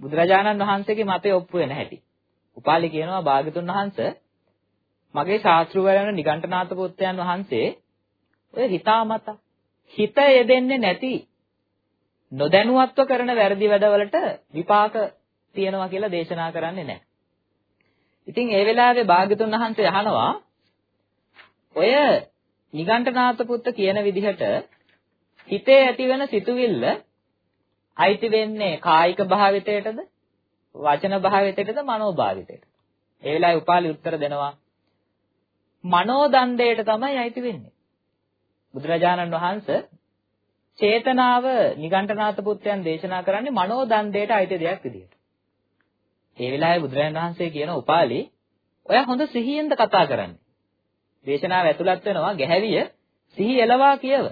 බුදුරජාණන් වහන්සේගේ මතය ඔප්පු වෙන හැටි. උපාලි කියනවා භාග්‍යතුන් වහන්සේ මගේ ශාස්ත්‍රවරයන් නිගණ්ඨනාත පුත්‍රයන් වහන්සේ ඔය හිතාමතා හිත යෙදෙන්නේ නැති නොදැනුවත්ව කරන වැරදි වැඩවලට විපාක තියෙනවා කියලා දේශනා කරන්නේ නැහැ. ඉතින් ඒ වෙලාවේ භාග්‍යතුන් වහන්සේ අහනවා ඔය නිගණ්ඨනාත පුත්ත කියන විදිහට හිතේ ඇතිවෙන සිතුවිල්ල අයිති වෙන්නේ කායික භාවිතයටද වචන භාවිතයටද මනෝ භාවිතයටද? ඒ වෙලාවේ උපාලි උත්තර දෙනවා මනෝ දණ්ඩයට තමයි අයිති වෙන්නේ. බුදුරජාණන් වහන්සේ චේතනාව නිගණ්ඨනාත පුත්‍රයන් දේශනා කරන්නේ මනෝ දණ්ඩයට අයිති දෙයක් විදියට. ඒ වෙලාවේ බුදුරජාණන් වහන්සේ කියන උපාලි ඔය හොඳ සිහියෙන්ද කතා කරන්නේ. දේශනාව ඇතුළත් වෙනවා ගැහැවිය සිහි එලවා කියව.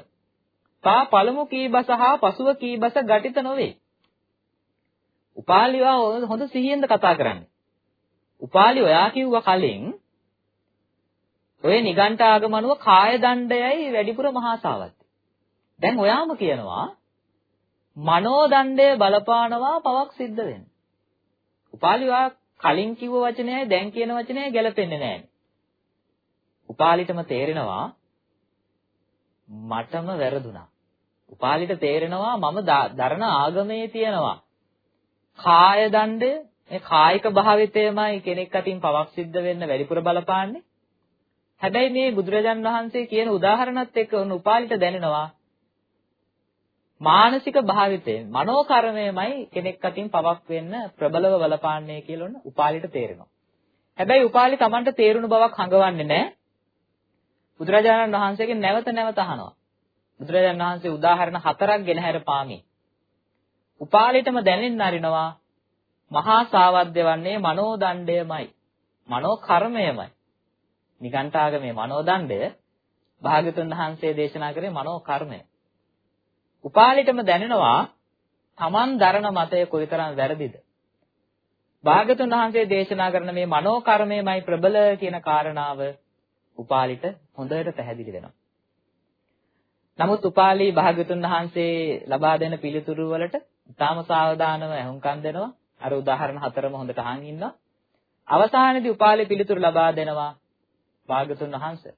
තා පළමු කීබස හා පසුව කීබස ගටිත නොවේ. උපාලිවා හොඳ සිහියෙන්ද කතා කරන්නේ. උපාලි ඔයා කිව්වා කලින් ඔය නිගණ්ඨ ආගමනුව කාය දණ්ඩයයි වැඩිපුර මහා සාවත්‍ය. දැන් ඔයාම කියනවා මනෝ දණ්ඩය බලපානවා පවක් සිද්ධ වෙන්න. උපාලිවා කලින් කිව්ව වචනයයි දැන් කියන වචනයයි ගැලපෙන්නේ නැහැ. උපාලිටම තේරෙනවා මටම වැරදුනා. උපාලිට තේරෙනවා මම දරන ආගමේ තියෙනවා. කාය දණ්ඩය මේ කායික භාවිතයමයි කෙනෙක් අතින් පවක් සිද්ධ වෙන්න වැඩිපුර බලපාන්නේ. හැබැයි මේ බුදුරජාන් වහන්සේ කියන උදාහරණත් එක්ක උන් උපාලිට දැනෙනවා මානසික භාවිතය මනෝ කර්මයමයි කෙනෙක් අතින් පවක් වෙන්න ප්‍රබලව බලපාන්නේ කියලා උන් උපාලිට තේරෙනවා. හැබැයි උපාලි Tamanට තේරුණු බවක් හඟවන්නේ නැහැ. බුදුරජාණන් වහන්සේගෙන් නැවත නැවත අහනවා. බුදුරජාණන් වහන්සේ උදාහරණ හතරක් ගෙන හැර පාමි. උපාලිටම දැනෙන්න අරිනවා මහා සාවද්‍ය වන්නේ මනෝ දණ්ඩයමයි. මනෝ කර්මයමයි. නිගණ්ඨාගමේ මනෝදණ්ඩය භාගතුන් වහන්සේ දේශනා කරේ මනෝ කර්මය. උපාලිටම දැනෙනවා Taman දරන මතය කොයිතරම් වැරදිද. භාගතුන් වහන්සේ දේශනා කරන මේ මනෝ කර්මයමයි ප්‍රබල කියන කාරණාව උපාලිට හොඳට පැහැදිලි වෙනවා. නමුත් උපාලි භාගතුන් වහන්සේ ලබා දෙන පිළිතුරු වලට ඊටාම සාවධානව අහුම්කම් දෙනවා. අර උදාහරණ හතරම හොඳට අහන් ඉන්නවා. අවසානයේදී උපාලි පිළිතුරු ලබා දෙනවා භාගතුන් වහන්සේ.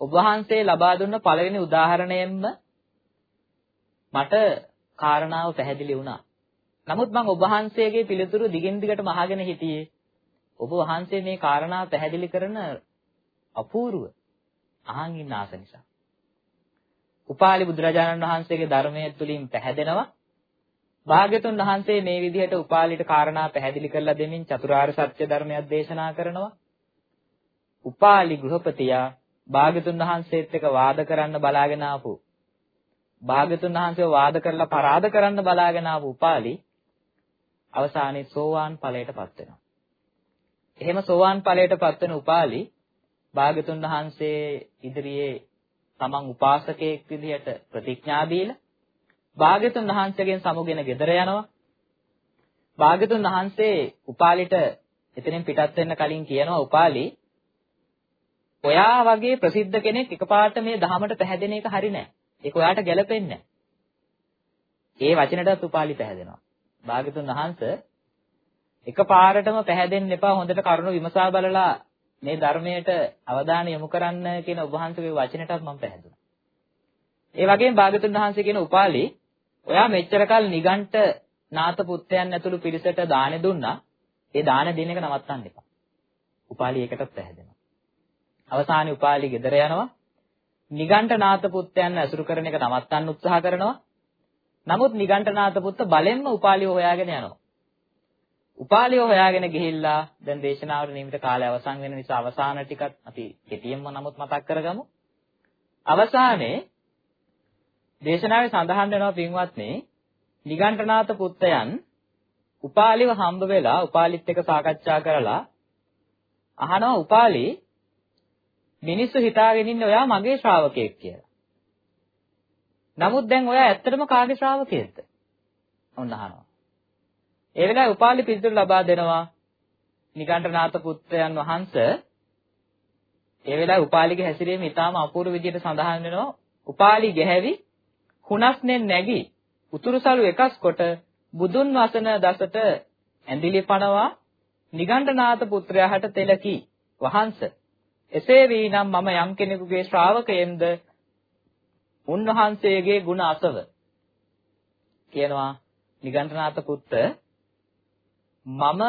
ඔබ වහන්සේ ලබා දුන්න පළවෙනි උදාහරණයෙන්ම මට කාරණාව පැහැදිලි වුණා. නමුත් මම ඔබ වහන්සේගේ පිළිතුරු දිගින් දිගටම අහගෙන හිටියේ. ඔබ වහන්සේ මේ කාරණාව පැහැදිලි කරන අපූර්ව අහන් ඉන්න ආස නිසා. උපාලි බුදුරජාණන් වහන්සේගේ ධර්මයේ තුලින් පැහැදෙනවා. භාග්‍යතුන් වහන්සේ මේ විදිහට උපාලිට කාරණා පැහැදිලි කරලා දෙමින් චතුරාර්ය සත්‍ය ධර්මයක් දේශනා කරනවා. උපාලි ගෘහපතියා භාග්‍යතුන් වහන්සේත් එක්ක වාද කරන්න බලාගෙන ආපු භාග්‍යතුන් වහන්සේව වාද කරලා පරාද කරන්න බලාගෙන ආපු උපාලි අවසානයේ සෝවාන් ඵලයටපත් වෙනවා. එහෙම සෝවාන් ඵලයටපත් වෙන උපාලි භාග්‍යතුන් වහන්සේ ඉදිරියේ තමන් උපාසකයෙක් විදිහට ප්‍රතිඥා දීලා භාග්‍යතුන් වහන්සේගෙන් සමුගෙන ගෙදර යනවා. භාග්‍යතුන් වහන්සේ උපාලිට එතනින් පිටත් වෙන්න කලින් කියනවා උපාලි ඔයා වගේ ප්‍රසිද්ධ කෙනෙක් එකපාරට මේ ධහමට පැහැදෙන එක හරි නෑ. ඒක ඔයාට ගැලපෙන්නේ නෑ. ඒ වචනටත් උපාලි පැහැදෙනවා. භාග්‍යතුන් වහන්සේ එකපාරටම පැහැදෙන්න එපා හොඳට කරුණු විමසා බලලා මේ ධර්මයට අවධානය යොමු කරන්න කියන ඔබ වහන්සේගේ වචනටත් මම පැහැදුනා. ඒ වගේම භාගතුන් වහන්සේ කියන උපාලි ඔයා මෙච්චර කල් නිගණ්ඨ නාත පුත්‍රයන් ඇතුළු පිරිසට දාන දුන්නා. ඒ දාන දෙන එක නවත්තන්න එපා. උපාලි ඒකටත් පැහැදෙනවා. අවසානයේ උපාලි ගෙදර යනවා. නිගණ්ඨ නාත පුත්‍රයන් ඇසුරු කරන එක නවත්තන්න උත්සාහ කරනවා. නමුත් නිගණ්ඨ නාත පුත්ත බලෙන්ම උපාලිව හොයාගෙන යනවා. උපාලිය හොයාගෙන ගිහිල්ලා දැන් දේශනාවට නියමිත කාලය අවසන් වෙන නිසා අවසාන ටිකත් අපි කෙටියෙන්ම නමුත් මතක් කරගමු. අවසානයේ දේශනාවේ සඳහන් වෙනවා පින්වත්නි නිගණ්ඨනාත පුත්තයන් උපාලිව හම්බ වෙලා උපාලිත් එක්ක සාකච්ඡා කරලා අහනවා උපාලි මිනිස්සු හිතාගෙන ඉන්නේ ඔයා මගේ ශ්‍රාවකයෙක් කියලා. නමුත් දැන් ඔයා ඇත්තටම කාගේ ශ්‍රාවකයෙක්ද? ඔන්න අහනවා. ඒ වෙලාවේ උපාලි පිළිතුරු ලබා දෙනවා නිකණ්ඨනාත පුත්‍රයන් වහන්සේ ඒ වෙලාවේ උපාලිගේ හැසිරීම ඉතාම අපූර්ව විදිහට සඳහන් වෙනවා උපාලි ගැහැවි හුනස්නෙන් නැගී උතුරුසලු එකස් කොට බුදුන් වසන දසට ඇඳිලි පනවා නිගණ්ඨනාත පුත්‍රයාට තෙලකි වහන්ස එසේ වීනම් මම යම් කෙනෙකුගේ ශ්‍රාවකයෙන්ද උන්වහන්සේගේ ගුණ අසව කියනවා නිගණ්ඨනාත පුත්‍ර මම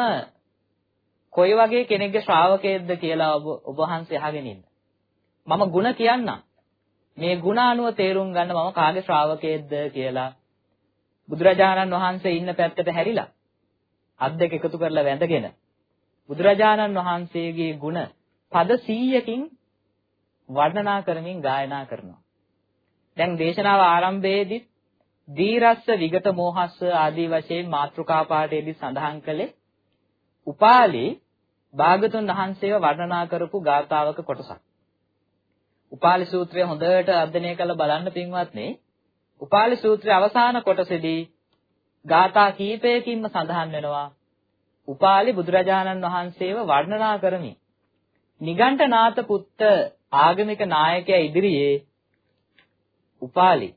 කොයි වගේ කෙනෙක්ගේ ශ්‍රාවකයෙක්ද කියලා ඔබ ඔබ වහන්සේ අහගෙන ඉන්න. මම ಗುಣ කියන්නම්. මේ ಗುಣ අනුව තේරුම් ගන්න මම කාගේ ශ්‍රාවකයෙක්ද කියලා බුදුරජාණන් වහන්සේ ඉන්න පැත්තට හැරිලා අත් දෙක එකතු කරලා වැඳගෙන බුදුරජාණන් වහන්සේගේ ගුණ පද 100කින් වර්ණනා කරමින් ගායනා කරනවා. දැන් දේශනාව ආරම්භයේදී දීරස්ස විගත මෝහස්ස ආදී වශයෙන් මාත්‍රිකා පාඨයේදී සඳහන් කළේ උපාලි භාගතුන් වහන්සේව වර්ණනා කරපු ගාථාවක කොටසක්. උපාලි සූත්‍රය හොඳට අධ්‍යයනය කරලා බලන්න පින්වත්නි. උපාලි සූත්‍රයේ අවසාන කොටසේදී ගාථා කීපයකින්ම සඳහන් වෙනවා උපාලි බුදුරජාණන් වහන්සේව වර්ණනා කරමි. නිගණ්ඨනාත පුත්ත ආගමික නායකයා ඉදිරියේ උපාලි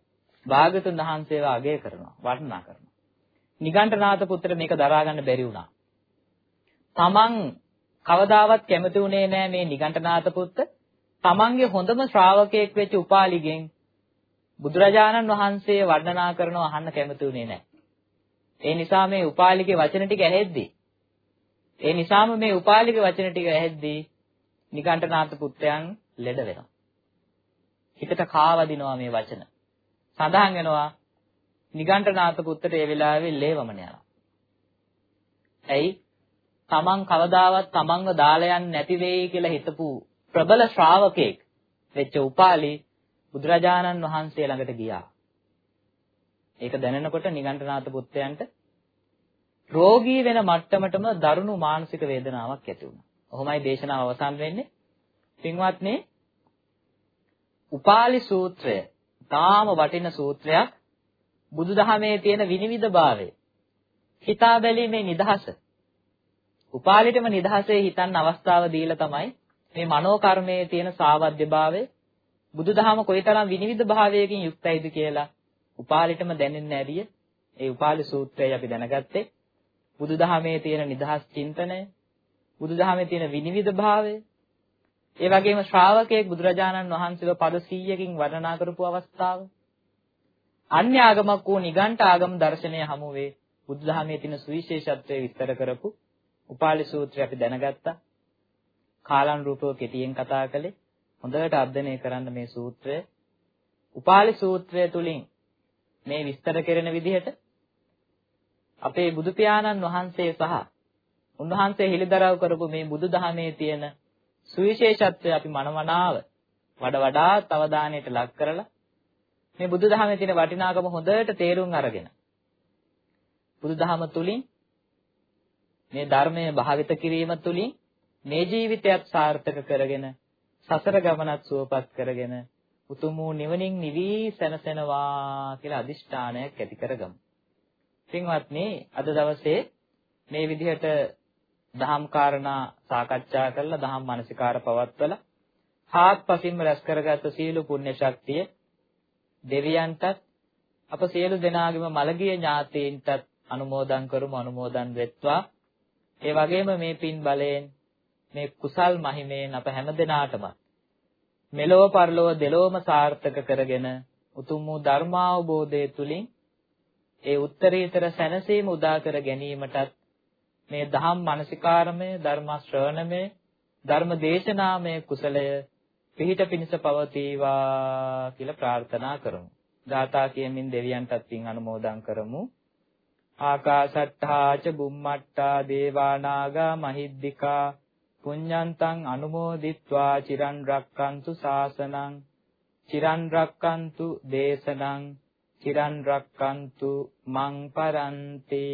භාගතුන් වහන්සේව අගය කරනවා වර්ණනා කරනවා. නිගණ්ඨනාත පුත්‍ර මේක දරා ගන්න බැරි වුණා. තමන් කවදාවත් කැමති වුණේ නෑ මේ නිගණ්ඨනාත පුත්ත තමන්ගේ හොඳම ශ්‍රාවකයෙක් වෙච්ච උපාලිගෙන් බුදුරජාණන් වහන්සේ වර්ණනා කරනව අහන්න කැමති වුණේ නෑ. ඒ නිසා මේ උපාලිගේ වචන ටික ඇහෙද්දී ඒ නිසාම මේ උපාලිගේ වචන ටික ඇහෙද්දී නිගණ්ඨනාත පුත්‍රයන් ලෙඩ වෙනවා. හිතට කාවදිනවා මේ වචන. සඳහන් වෙනවා නිගණ්ඨනාත පුත්‍රට ඒ වෙලාවේ ලේවමන යනවා. ඇයි? තමන් කවදාවත් තමන්ව දාලා යන්නේ නැති වෙයි කියලා හිතපු ප්‍රබල ශ්‍රාවකෙක් වෙච්ච උපාලි බුදුරජාණන් වහන්සේ ළඟට ගියා. ඒක දැනෙනකොට නිගණ්ඨනාත පුත්‍රයන්ට රෝගී වෙන මට්ටමටම දරුණු මානසික වේදනාවක් ඇති වුණා. ඔහොමයි දේශනාව අවසන් වෙන්නේ. පින්වත්නි, උපාලි සූත්‍රය ඊටාම වටින සූත්‍රයක් බුදුදහමේ තියෙන විනිවිදභාවය. හිතා බැලීමේ නිදහස. උපාලිටම නිදහසේ හිතන්න අවස්ථාව දීලා තමයි මේ මනෝ කර්මයේ තියෙන සාවද්‍යභාවය බුදුදහම කොයිතරම් විනිවිද භාවයකින් යුක්තයිද කියලා උපාලිටම දැනෙන්න ඇරිය ඒ උපාලි සූත්‍රය අපි දැනගත්තේ බුදුදහමේ තියෙන නිදහස් චින්තනය බුදුදහමේ තියෙන විනිවිද භාවය ඒ වගේම ශ්‍රාවකයෙක් බුදුරජාණන් වහන්සේව පද 100කින් වර්ණනා කරපු අවස්ථාව අන්‍ය ආගමක් වූ නිගණ්ඨ ආගම දර්ශනය හමුවේ බුදුදහමේ තියෙන සුවිශේෂත්වය විස්තර කරපු උපාලි සූත්‍රය අපි දැනගත්තා. කාලානුරූපව කෙටියෙන් කතා කළේ. හොඳට අධ්‍යයනය කරන්න මේ සූත්‍රය. උපාලි සූත්‍රය තුලින් මේ විස්තර කෙරෙන විදිහට අපේ බුදු පියාණන් වහන්සේ සහ උන්වහන්සේ හිලිදරව් කරපු මේ බුදුදහමේ තියෙන සුවිශේෂත්වය අපි මනමනාව වඩ වඩාත් අවධානයට ලක් කරලා මේ බුදුදහමේ තියෙන වටිනාකම හොඳට තේරුම් අරගෙන බුදුදහම තුලින් මේ ධර්මය භාවිත කිරීම තුලින් මේ ජීවිතයත් සාර්ථක කරගෙන සසර ගමනත් සුවපත් කරගෙන උතුම් වූ නිවනින් නිවි සැනසෙනවා කියලා අදිෂ්ඨානයක් ඇති කරගමු. පින්වත්නි අද දවසේ මේ විදිහට දහම් කාරණා සාකච්ඡා කරලා දහම් මානසිකාර පවත්වලා හාත්පසින්ම රැස් කරගත් සීල පුණ්‍ය ශක්තිය දෙවියන්ටත් අප සියලු දෙනාගේම මළගිය ඥාතීන්ටත් අනුමෝදන් කරමු අනුමෝදන් වෙත්වා. ඒ වගේම මේ පින් බලයෙන් මේ කුසල් මහිමයෙන් අප හැම දිනාටම මෙලොව පරලොව දෙලොවම සාර්ථක කරගෙන උතුම් වූ ධර්මාවබෝධය තුලින් ඒ උත්තරීතර සැනසීම උදා කර ගැනීමටත් මේ දහම් මානසිකාරමය ධර්ම ශ්‍රවණමය ධර්ම දේශනාමය කුසලය පිහිට පිනිස පවතිවා කියලා ප්‍රාර්ථනා කරමු. ධාතා කියමින් දෙවියන්ටත් පින් අනුමෝදන් කරමු. ආකාශට්ටා ච බුම්මට්ටා දේවානාගා මහිද්దికා පුඤ්ඤන්තං අනුමෝදිත්වා චිරන් රක්칸තු සාසනං චිරන් රක්칸තු දේශනං චිරන් රක්칸තු මං පරන්ති